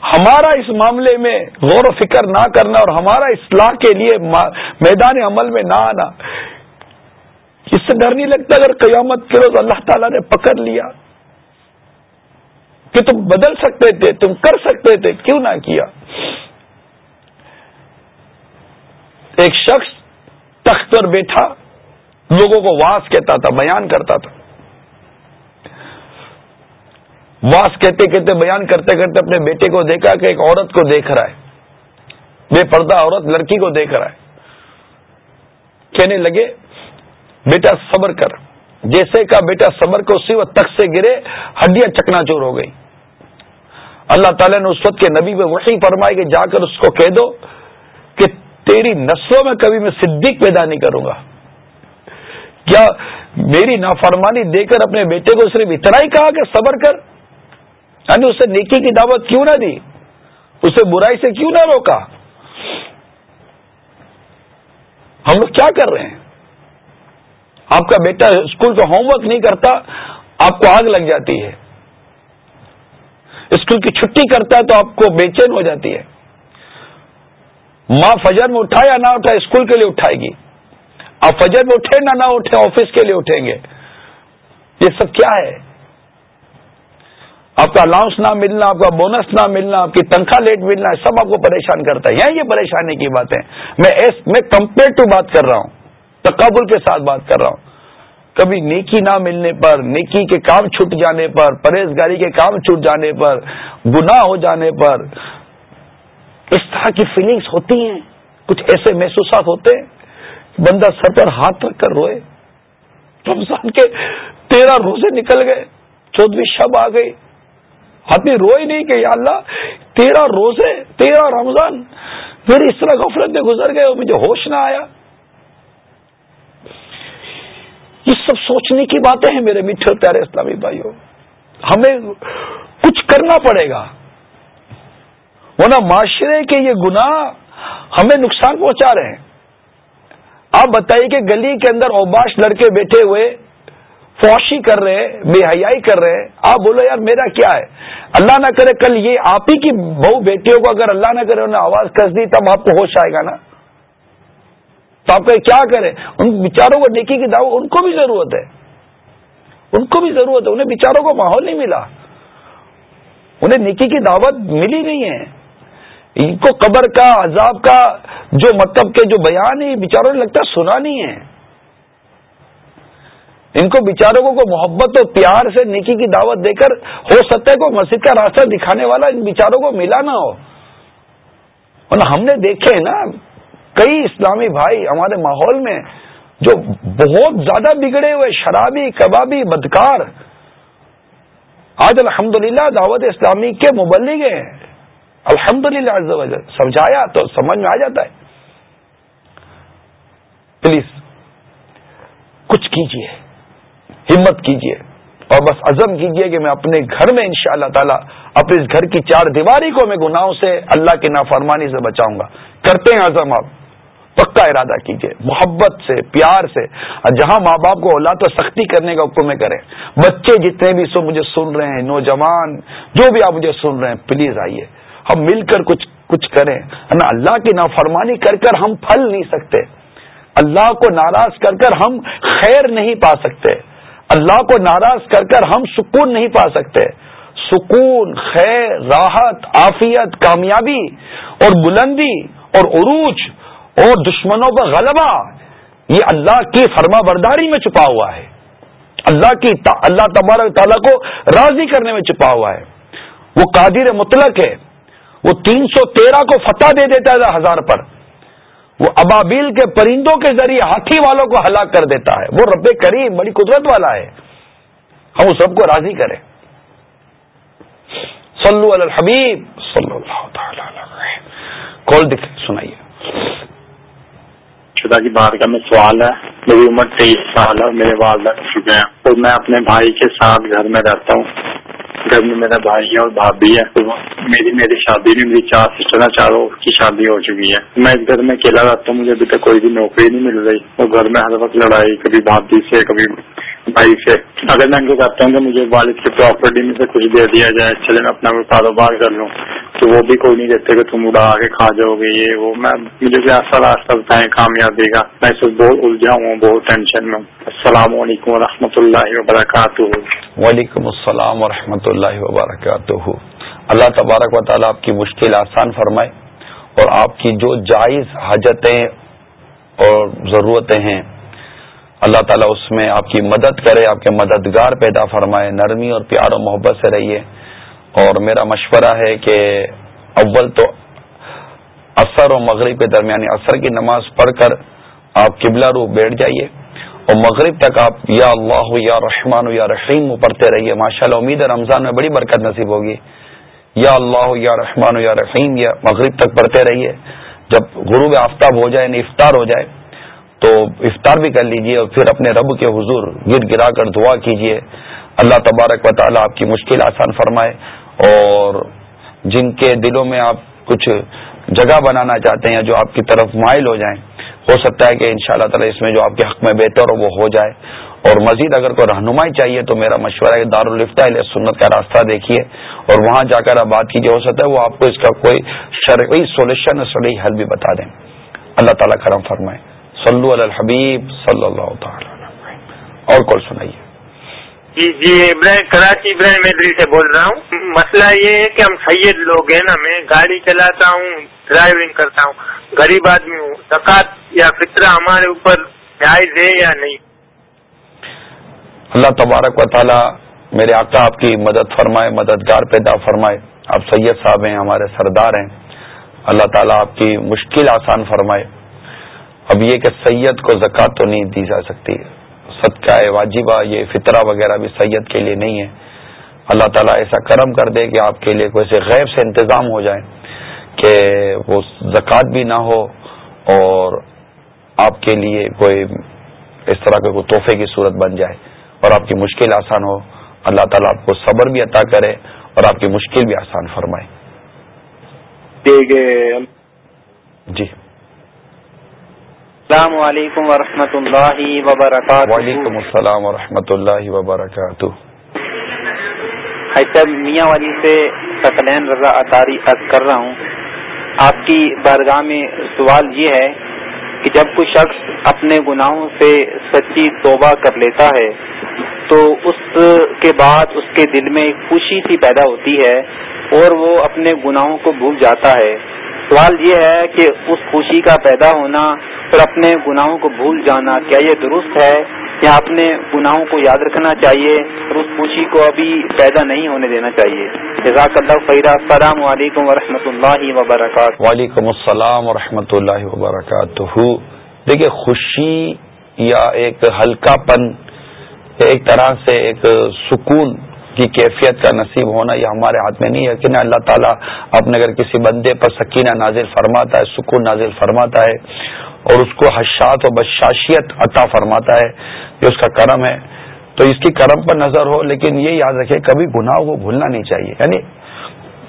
ہمارا اس معاملے میں غور و فکر نہ کرنا اور ہمارا اصلاح کے لیے میدان عمل میں نہ آنا۔ اس سے ڈر نہیں لگتا اگر قیامت کے روز اللہ تعالیٰ نے پکڑ لیا کہ تم بدل سکتے تھے، تم کر سکتے تھے، کیوں نہ کیا؟ ایک شخص تخت پر بیٹھا، لوگوں کو واس کہتا تھا، بیان کرتا تھا۔ واس کہتے کہتے بیان کرتے کرتے اپنے بیٹے کو دیکھا کہ ایک عورت کو دیکھ رہا ہے۔ بے پردہ عورت، لڑکی کو دیکھ رہا ہے۔ کہنے لگے، بیٹا صبر کر۔ جیسے کا بیٹا صبر کو اسی وقت تک سے گرے، ہڈیاں چکنا چور ہو گئی۔ اللہ تعالیٰ نے اس وقت کے نبی میں وہی فرمائے کہ جا کر اس کو کہہ دو کہ تیری نسلوں میں کبھی میں صدیق پیدا نہیں کروں گا۔ کیا میری نافرمانی دے کر اپنے بیٹے کو صرف اتنا ہی کہا کہ صبر کر؟ یعنی اسے نیکی کی دعوت کیوں نہ دی؟ اسے برائی سے کیوں نہ روکا؟ ہم لوگ کیا کر رہے ہیں؟ آپ کا بیٹا اسکول کا ہوم ورک نہیں کرتا، آپ کو آگ لگ جاتی ہے۔ اسکول کی چھٹی کرتا ہے تو آپ کو بے چین ہو جاتی ہے۔ ماں فجر میں اٹھائے یا نہ اٹھائے، اسکول کے لیے اٹھائے گی۔ آپ فجر میں اٹھے نہ نہ اٹھے آفس کے لیے اٹھیں گے۔ یہ سب کیا ہے؟ آپ کا الاؤنس نہ ملنا، آپ کا بونس نہ ملنا، آپ کی تنخواہ لیٹ ملنا، سب آپ کو پریشان کرتا ہے۔ یہ پریشانی کی بات ہے۔ میں کمپیئر ٹو بات کر رہا ہوں۔ تقابل کے ساتھ بات کر رہا ہوں۔ کبھی نیکی نہ ملنے پر، نیکی کے کام چھوٹ جانے پر، پرہیزگاری کے کام چھوٹ جانے پر، گناہ ہو جانے پر۔ اس طرح کی فیلنگس ہوتی ہیں۔ کچھ ایسے محسوسات ہوتے ہیں۔ بندہ سر پر ہاتھ رکھ کر روئے۔ رمضان کے تیرہ روزے نکل گئے۔ چودہویں شب آ گئی۔ آدمی روئے نہیں کہ یا اللہ تیرہ روزے تیرہ رمضان، پھر اس طرح غفلت میں گزر گئے اور مجھے ہوش نہ آیا۔ یہ سب سوچنے کی باتیں ہیں میرے میٹھے پیارے اسلامی بھائیوں۔ ہمیں کچھ کرنا پڑے گا۔ ورنہ معاشرے کے یہ گناہ ہمیں نقصان پہنچا رہے ہیں۔ آپ بتائیے کہ گلی کے اندر اوباش لڑکے بیٹھے ہوئے فوشی کر رہے ہیں، بے حیائی کر رہے ہیں۔ آپ بولو، یار، میرا کیا ہے؟ اللہ نہ کرے، کل یہ آپ ہی کی بہو بیٹیوں کو اگر اللہ نہ کرے، انہیں آواز کس دی، تب آپ کو ہوش آئے گا نا؟ تو آپ کیا کریں؟ ان بیچاروں کو نیکی کی دعوت، ان کو بھی ضرورت ہے۔ ان کو بھی ضرورت ہے۔ انہیں بیچاروں کو ماحول نہیں ملا۔ انہیں نیکی کی دعوت ملی نہیں ہے۔ ان کو قبر کا، عذاب کا جو مطلب کے جو بیان ہے بیچاروں نے لگتا سنا نہیں ہے۔ ان کو بیچاروں کو محبت اور پیار سے نیکی کی دعوت دے کر ہو سکتا ہے کوئی مسجد کا راستہ دکھانے والا ان بیچاروں کو ملا نہ ہو۔ ہم نے دیکھے نا، کئی اسلامی بھائی ہمارے ماحول میں جو بہت زیادہ بگڑے ہوئے، شرابی، کبابی، بدکار، آج الحمدللہ دعوت اسلامی کے مبلغ ہیں۔ الحمد للہ سمجھایا تو سمجھ میں آ جاتا ہے۔ پلیز، کچھ کیجیے۔ ہمت کیجیے اور بس عزم کیجیے کہ میں اپنے گھر میں انشاءاللہ تعالی اپنے اس گھر کی چار دیواری کو میں گناہوں سے اللہ کی نافرمانی سے بچاؤں گا۔ کرتے ہیں اعظم آپ۔ پکا ارادہ کیجیے محبت سے، پیار سے۔ جہاں ماں باپ کو اولاد تو سختی کرنے کا حکم کریں۔ بچے جتنے بھی سو مجھے سن رہے ہیں، نوجوان، جو بھی آپ مجھے سن رہے ہیں، پلیز آئیے۔ ہم مل کر کچھ کچھ کریں۔ نا اللہ کی نافرمانی کر کر ہم پھل نہیں سکتے۔ اللہ کو ناراض کر کر ہم خیر نہیں پا سکتے۔ اللہ کو ناراض کر کر ہم سکون نہیں پا سکتے۔ سکون، خیر، راحت، عافیت، کامیابی اور بلندی اور عروج اور دشمنوں پر غلبہ، یہ اللہ کی فرما برداری میں چھپا ہوا ہے۔ اللہ کی اللہ تبارک تعالیٰ کو راضی کرنے میں چھپا ہوا ہے۔ وہ قادر مطلق ہے۔ وہ تین سو تیرہ کو فتح دے دیتا ہے ہزار پر۔ وہ ابابیل کے پرندوں کے ذریعے ہاتھی والوں کو ہلاک کر دیتا ہے۔ وہ رب کریم، بڑی قدرت والا ہے۔ ہم اس سب کو راضی کریں۔ صلو علی الحبیب۔ صلی اللہ تعالی کال دکھ، سنائیے۔ شدہ کی بات کا میں سوال ہے۔ میری عمر تیئیس سال ہے میرے والدہ چکے ہیں اور میں اپنے بھائی کے ساتھ گھر میں رہتا ہوں۔ گھر میں میرا بھائی ہے اور بھابھی ہے تو میری میری شادی میں میری چار سسٹر چاروں کی شادی ہو چکی ہے۔ میں اس گھر میں اکیلا رہتا ہوں، مجھے ابھی تک کوئی بھی نوکری نہیں مل رہی۔ اور گھر میں ہر وقت لڑائی، کبھی بھابھی سے، کبھی بھائی سے۔ اگر میں ان کو کہتا ہوں کہ مجھے والد کے پراپرٹی میں سے کچھ دے دیا جائے چلے میں اپنا کاروبار کر لوں، تو وہ بھی کوئی نہیں دیتے کہ تم اڑا کے کھا جاؤ گے، یہ وہ۔ میں مجھے بھی ایسا راستہ بتائیں کامیابی کا میں اس بہت الجھا ہوں، بہت ٹینشن میں ہوں۔ السلام علیکم و رحمۃ اللہ وبرکاتہ۔ وعلیکم السلام و رحمۃ اللہ وبرکاتہ۔ اللہ تبارک و تعالیٰ آپ کی مشکل آسان فرمائے اور آپ کی جو جائز حاجتیں اور ضرورتیں ہیں اللہ تعالیٰ اس میں آپ کی مدد کرے، آپ کے مددگار پیدا فرمائے، نرمی اور پیار و محبت سے رہیے۔ اور میرا مشورہ ہے کہ اول تو اثر و مغرب کے درمیان یعنی اثر کی نماز پڑھ کر آپ قبلہ رو بیٹھ جائیے۔ اور مغرب تک آپ یا اللہ، یا رحمان، یا رحیم پڑھتے رہیے۔ ماشاء اللہ امید رمضان میں بڑی برکت نصیب ہوگی۔ یا اللہ، یا رحمان، یا رحیم، یا مغرب تک پڑھتے رہیے۔ جب غروب آفتاب ہو جائے یعنی افطار ہو جائے تو افطار بھی کر لیجیے اور پھر اپنے رب کے حضور گر گرا کر دعا کیجیے۔ اللہ تبارک و تعالیٰ آپ کی مشکل آسان فرمائے اور جن کے دلوں میں آپ کچھ جگہ بنانا چاہتے ہیں جو آپ کی طرف مائل ہو جائیں، ہو سکتا ہے کہ ان شاء اللہ تعالیٰ اس میں جو آپ کے حق میں بہتر ہو وہ ہو جائے۔ اور مزید اگر کوئی رہنمائی چاہیے تو میرا مشورہ ہے دارالفتہ علیہ سنت کا راستہ دیکھیے اور وہاں جا کر آپ بات کیجیے ہو سکتا ہے وہ آپ کو اس کا کوئی شرعی سولوشن شرعی حل بھی بتا دیں۔ اللہ تعالیٰ کرم فرمائے۔ صلو علی الحبیب صلی اللہ تعالی اور کال سنائیے؟ جی جی ابراہیم کراچی ابراہیم میدری سے بول رہا ہوں. مسئلہ یہ ہے کہ ہم سید لوگ ہیں نا میں گاڑی چلاتا ہوں ڈرائیونگ کرتا ہوں. غریب آدمی ہوں. زکات یا فطرہ ہمارے اوپر جائز ہے یا نہیں؟ اللہ تبارک و تعالی میرے آقا آپ کی مدد فرمائے مددگار پیدا فرمائے. آپ سید صاحب ہیں ہمارے سردار ہیں. اللہ تعالیٰ آپ کی مشکل آسان فرمائے. اب یہ کہ سید کو زکوٰۃ تو نہیں دی جا سکتی صدقہ واجبہ یہ فطرہ وغیرہ بھی سید کے لیے نہیں ہے۔ اللہ تعالیٰ ایسا کرم کر دے کہ آپ کے لیے کوئی سے غیب سے انتظام ہو جائے کہ وہ زکوٰۃ بھی نہ ہو اور آپ کے لیے کوئی اس طرح کے کوئی تحفے کی صورت بن جائے اور آپ کی مشکل آسان ہو۔ اللہ تعالیٰ آپ کو صبر بھی عطا کرے اور آپ کی مشکل بھی آسان فرمائے۔ جی۔ السلام علیکم ورحمۃ اللہ وبرکاتہ۔ وعلیکم السلام ورحمۃ اللہ وبرکاتہ۔ صاحب میاں والی سے سکلین رضا اطاری عرض کر رہا ہوں۔ آپ کی بارگاہ میں سوال یہ ہے کہ جب کوئی شخص اپنے گناہوں سے سچی توبہ کر لیتا ہے تو اس کے بعد اس کے دل میں ایک خوشی سی پیدا ہوتی ہے اور وہ اپنے گناہوں کو بھول جاتا ہے۔ سوال یہ ہے کہ اس خوشی کا پیدا ہونا اور اپنے گناہوں کو بھول جانا کیا یہ درست ہے یا اپنے گناہوں کو یاد رکھنا چاہیے اور اس خوشی کو ابھی پیدا نہیں ہونے دینا چاہیے؟ جزاک اللہ خیر السلام علیکم و اللہ وبرکاتہ۔ وعلیکم السلام و اللہ وبرکاتہ۔ دیکھیے، خوشی یا ایک ہلکا پن ایک طرح سے ایک سکون کی کیفیت کا نصیب ہونا یہ ہمارے ہاتھ میں نہیں ہے۔ کہ اللہ تعالیٰ اپنے اگر کسی بندے پر سکینہ نازل فرماتا ہے، سکون نازل فرماتا ہے اور اس کو حشات و بشاشیت عطا فرماتا ہے یہ اس کا کرم ہے۔ تو اس کی کرم پر نظر ہو، لیکن یہ یاد رکھے کبھی گناہ کو بھولنا نہیں چاہیے۔ یعنی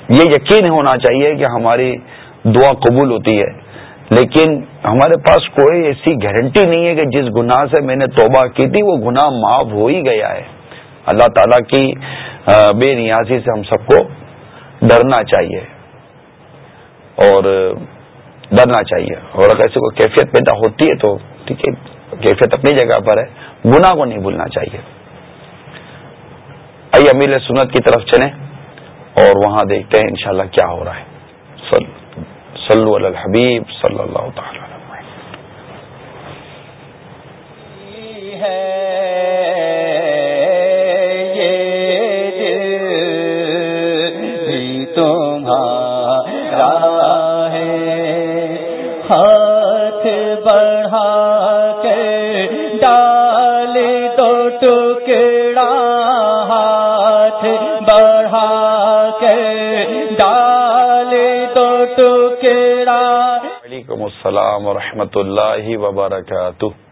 یہ یقین ہونا چاہیے کہ ہماری دعا قبول ہوتی ہے۔ لیکن ہمارے پاس کوئی ایسی گارنٹی نہیں ہے کہ جس گناہ سے میں نے توبہ کی تھی، وہ گناہ معاف ہو ہی گیا ہے۔ اللہ تعالیٰ کی بے نیازی سے ہم سب کو ڈرنا چاہیے اور ڈرنا چاہیے۔ اور اگر ایسے کوئی کیفیت پیدا ہوتی ہے تو ٹھیک ہے، کیفیت اپنی جگہ پر ہے، گناہ کو نہیں بھولنا چاہیے۔ آئیے امیل سنت کی طرف چلیں اور وہاں دیکھتے ہیں انشاءاللہ کیا ہو رہا ہے۔ صلو علی الحبیب صلی اللہ تعالی ہاتھ بڑھا کے ڈال دو ٹکڑا ہاتھ بڑھا کے ڈال دو ٹکڑا۔ وعلیکم السلام ورحمۃ اللہ وبرکاتہ۔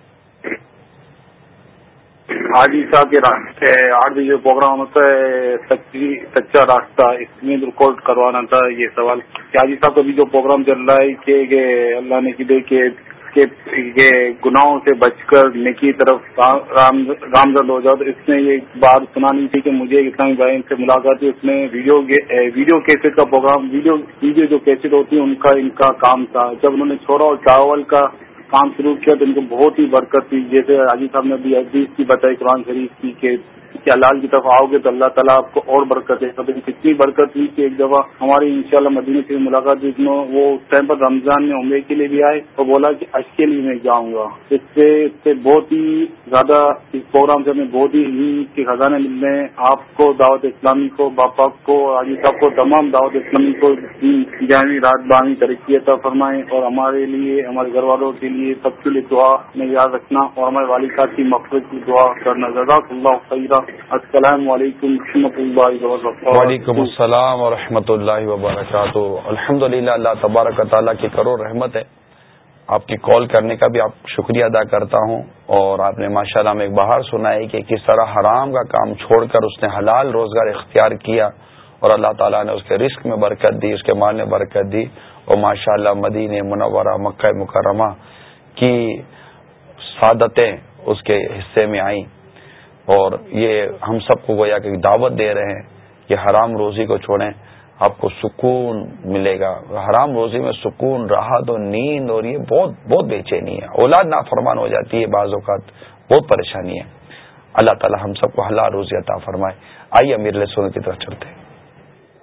حاجی صاحب کے راستے آٹھ بجے پروگرام ہوتا ہے سچا راستہ اس میں ریکارڈ کروانا تھا، یہ سوال۔ کہ حاجی صاحب کا بھی جو پروگرام چل رہا ہے، کہ اللہ نے کی کہ گناہوں سے بچ کر نیکی طرف گامزد ہو جاؤ۔ تو اس میں یہ بات سنانی تھی کہ مجھے اسلامی بھائی سے ملاقات تھی اس میں ویڈیو ویڈیو کیسٹ کا پروگرام، ویڈیو ویڈیو جو کیسٹ ہوتی ہے ان کا ان کا کام تھا۔ جب انہوں نے چھوڑا اور چاول کا کام شروع کیا تو ان کو بہت ہی برکت تھی جیسے حاجی صاحب نے بھی حدیث کی بتائی، قرآن شریف کی کہ کیا لال کی طرف آؤ گے تو اللہ تعالیٰ آپ کو اور برکت ہے کتنی برکت ہوئی کہ ایک دفعہ ہماری ان شاء اللہ مدینہ سے ملاقات جس میں وہ اس ٹائم پر رمضان میں عمرے کے لیے بھی آئے اور بولا کہ اچھ کے لیے میں جاؤں گا۔ اس سے اس سے بہت ہی زیادہ اس پروگرام سے ہمیں بہت ہی کے خزانے مل رہے ہیں آپ کو، دعوت اسلامی کو باپا کو، حاجی صاحب کو، تمام دعوت اسلامی کو جامع رات بامی ترقی عطا فرمائیں اور ہمارے لیے، ہمارے گھر والوں کے لیے سب کے لیے دعا میں یاد رکھنا اور ہمارے والدات کی مفرت کی دعا کرنا۔ جزاک اللہ خیرہ السلام علیکم اللہ وبرکاتہ۔ وعلیکم السلام و اللہ وبرکاتہ۔ الحمد للہ اللہ تبارک تعالیٰ کی کرو رحمت ہے۔ آپ کی کال کرنے کا بھی آپ شکریہ ادا کرتا ہوں۔ اور آپ نے ماشاء اللہ میں ایک باہر سنا ہے کہ کس طرح حرام کا کام چھوڑ کر اس نے حلال روزگار اختیار کیا اور اللہ تعالیٰ نے اس کے رزق میں برکت دی، اس کے مال میں برکت دی۔ اور ماشاء اللہ مدین منورہ، مکہ مکرمہ کی سعادتیں اس کے حصے میں آئیں۔ اور یہ ہم سب کو گویا کہ دعوت دے رہے ہیں کہ حرام روزی کو چھوڑیں، آپ کو سکون ملے گا۔ حرام روزی میں سکون، راحت اور نیند اور یہ بہت بہت بے چینی ہے۔ اولاد نافرمان ہو جاتی ہے بعض اوقات، بہت پریشانی ہے۔ اللہ تعالی ہم سب کو حلال روزی عطا فرمائے۔ آئیے امیر سونے کی طرف چلتے ہیں۔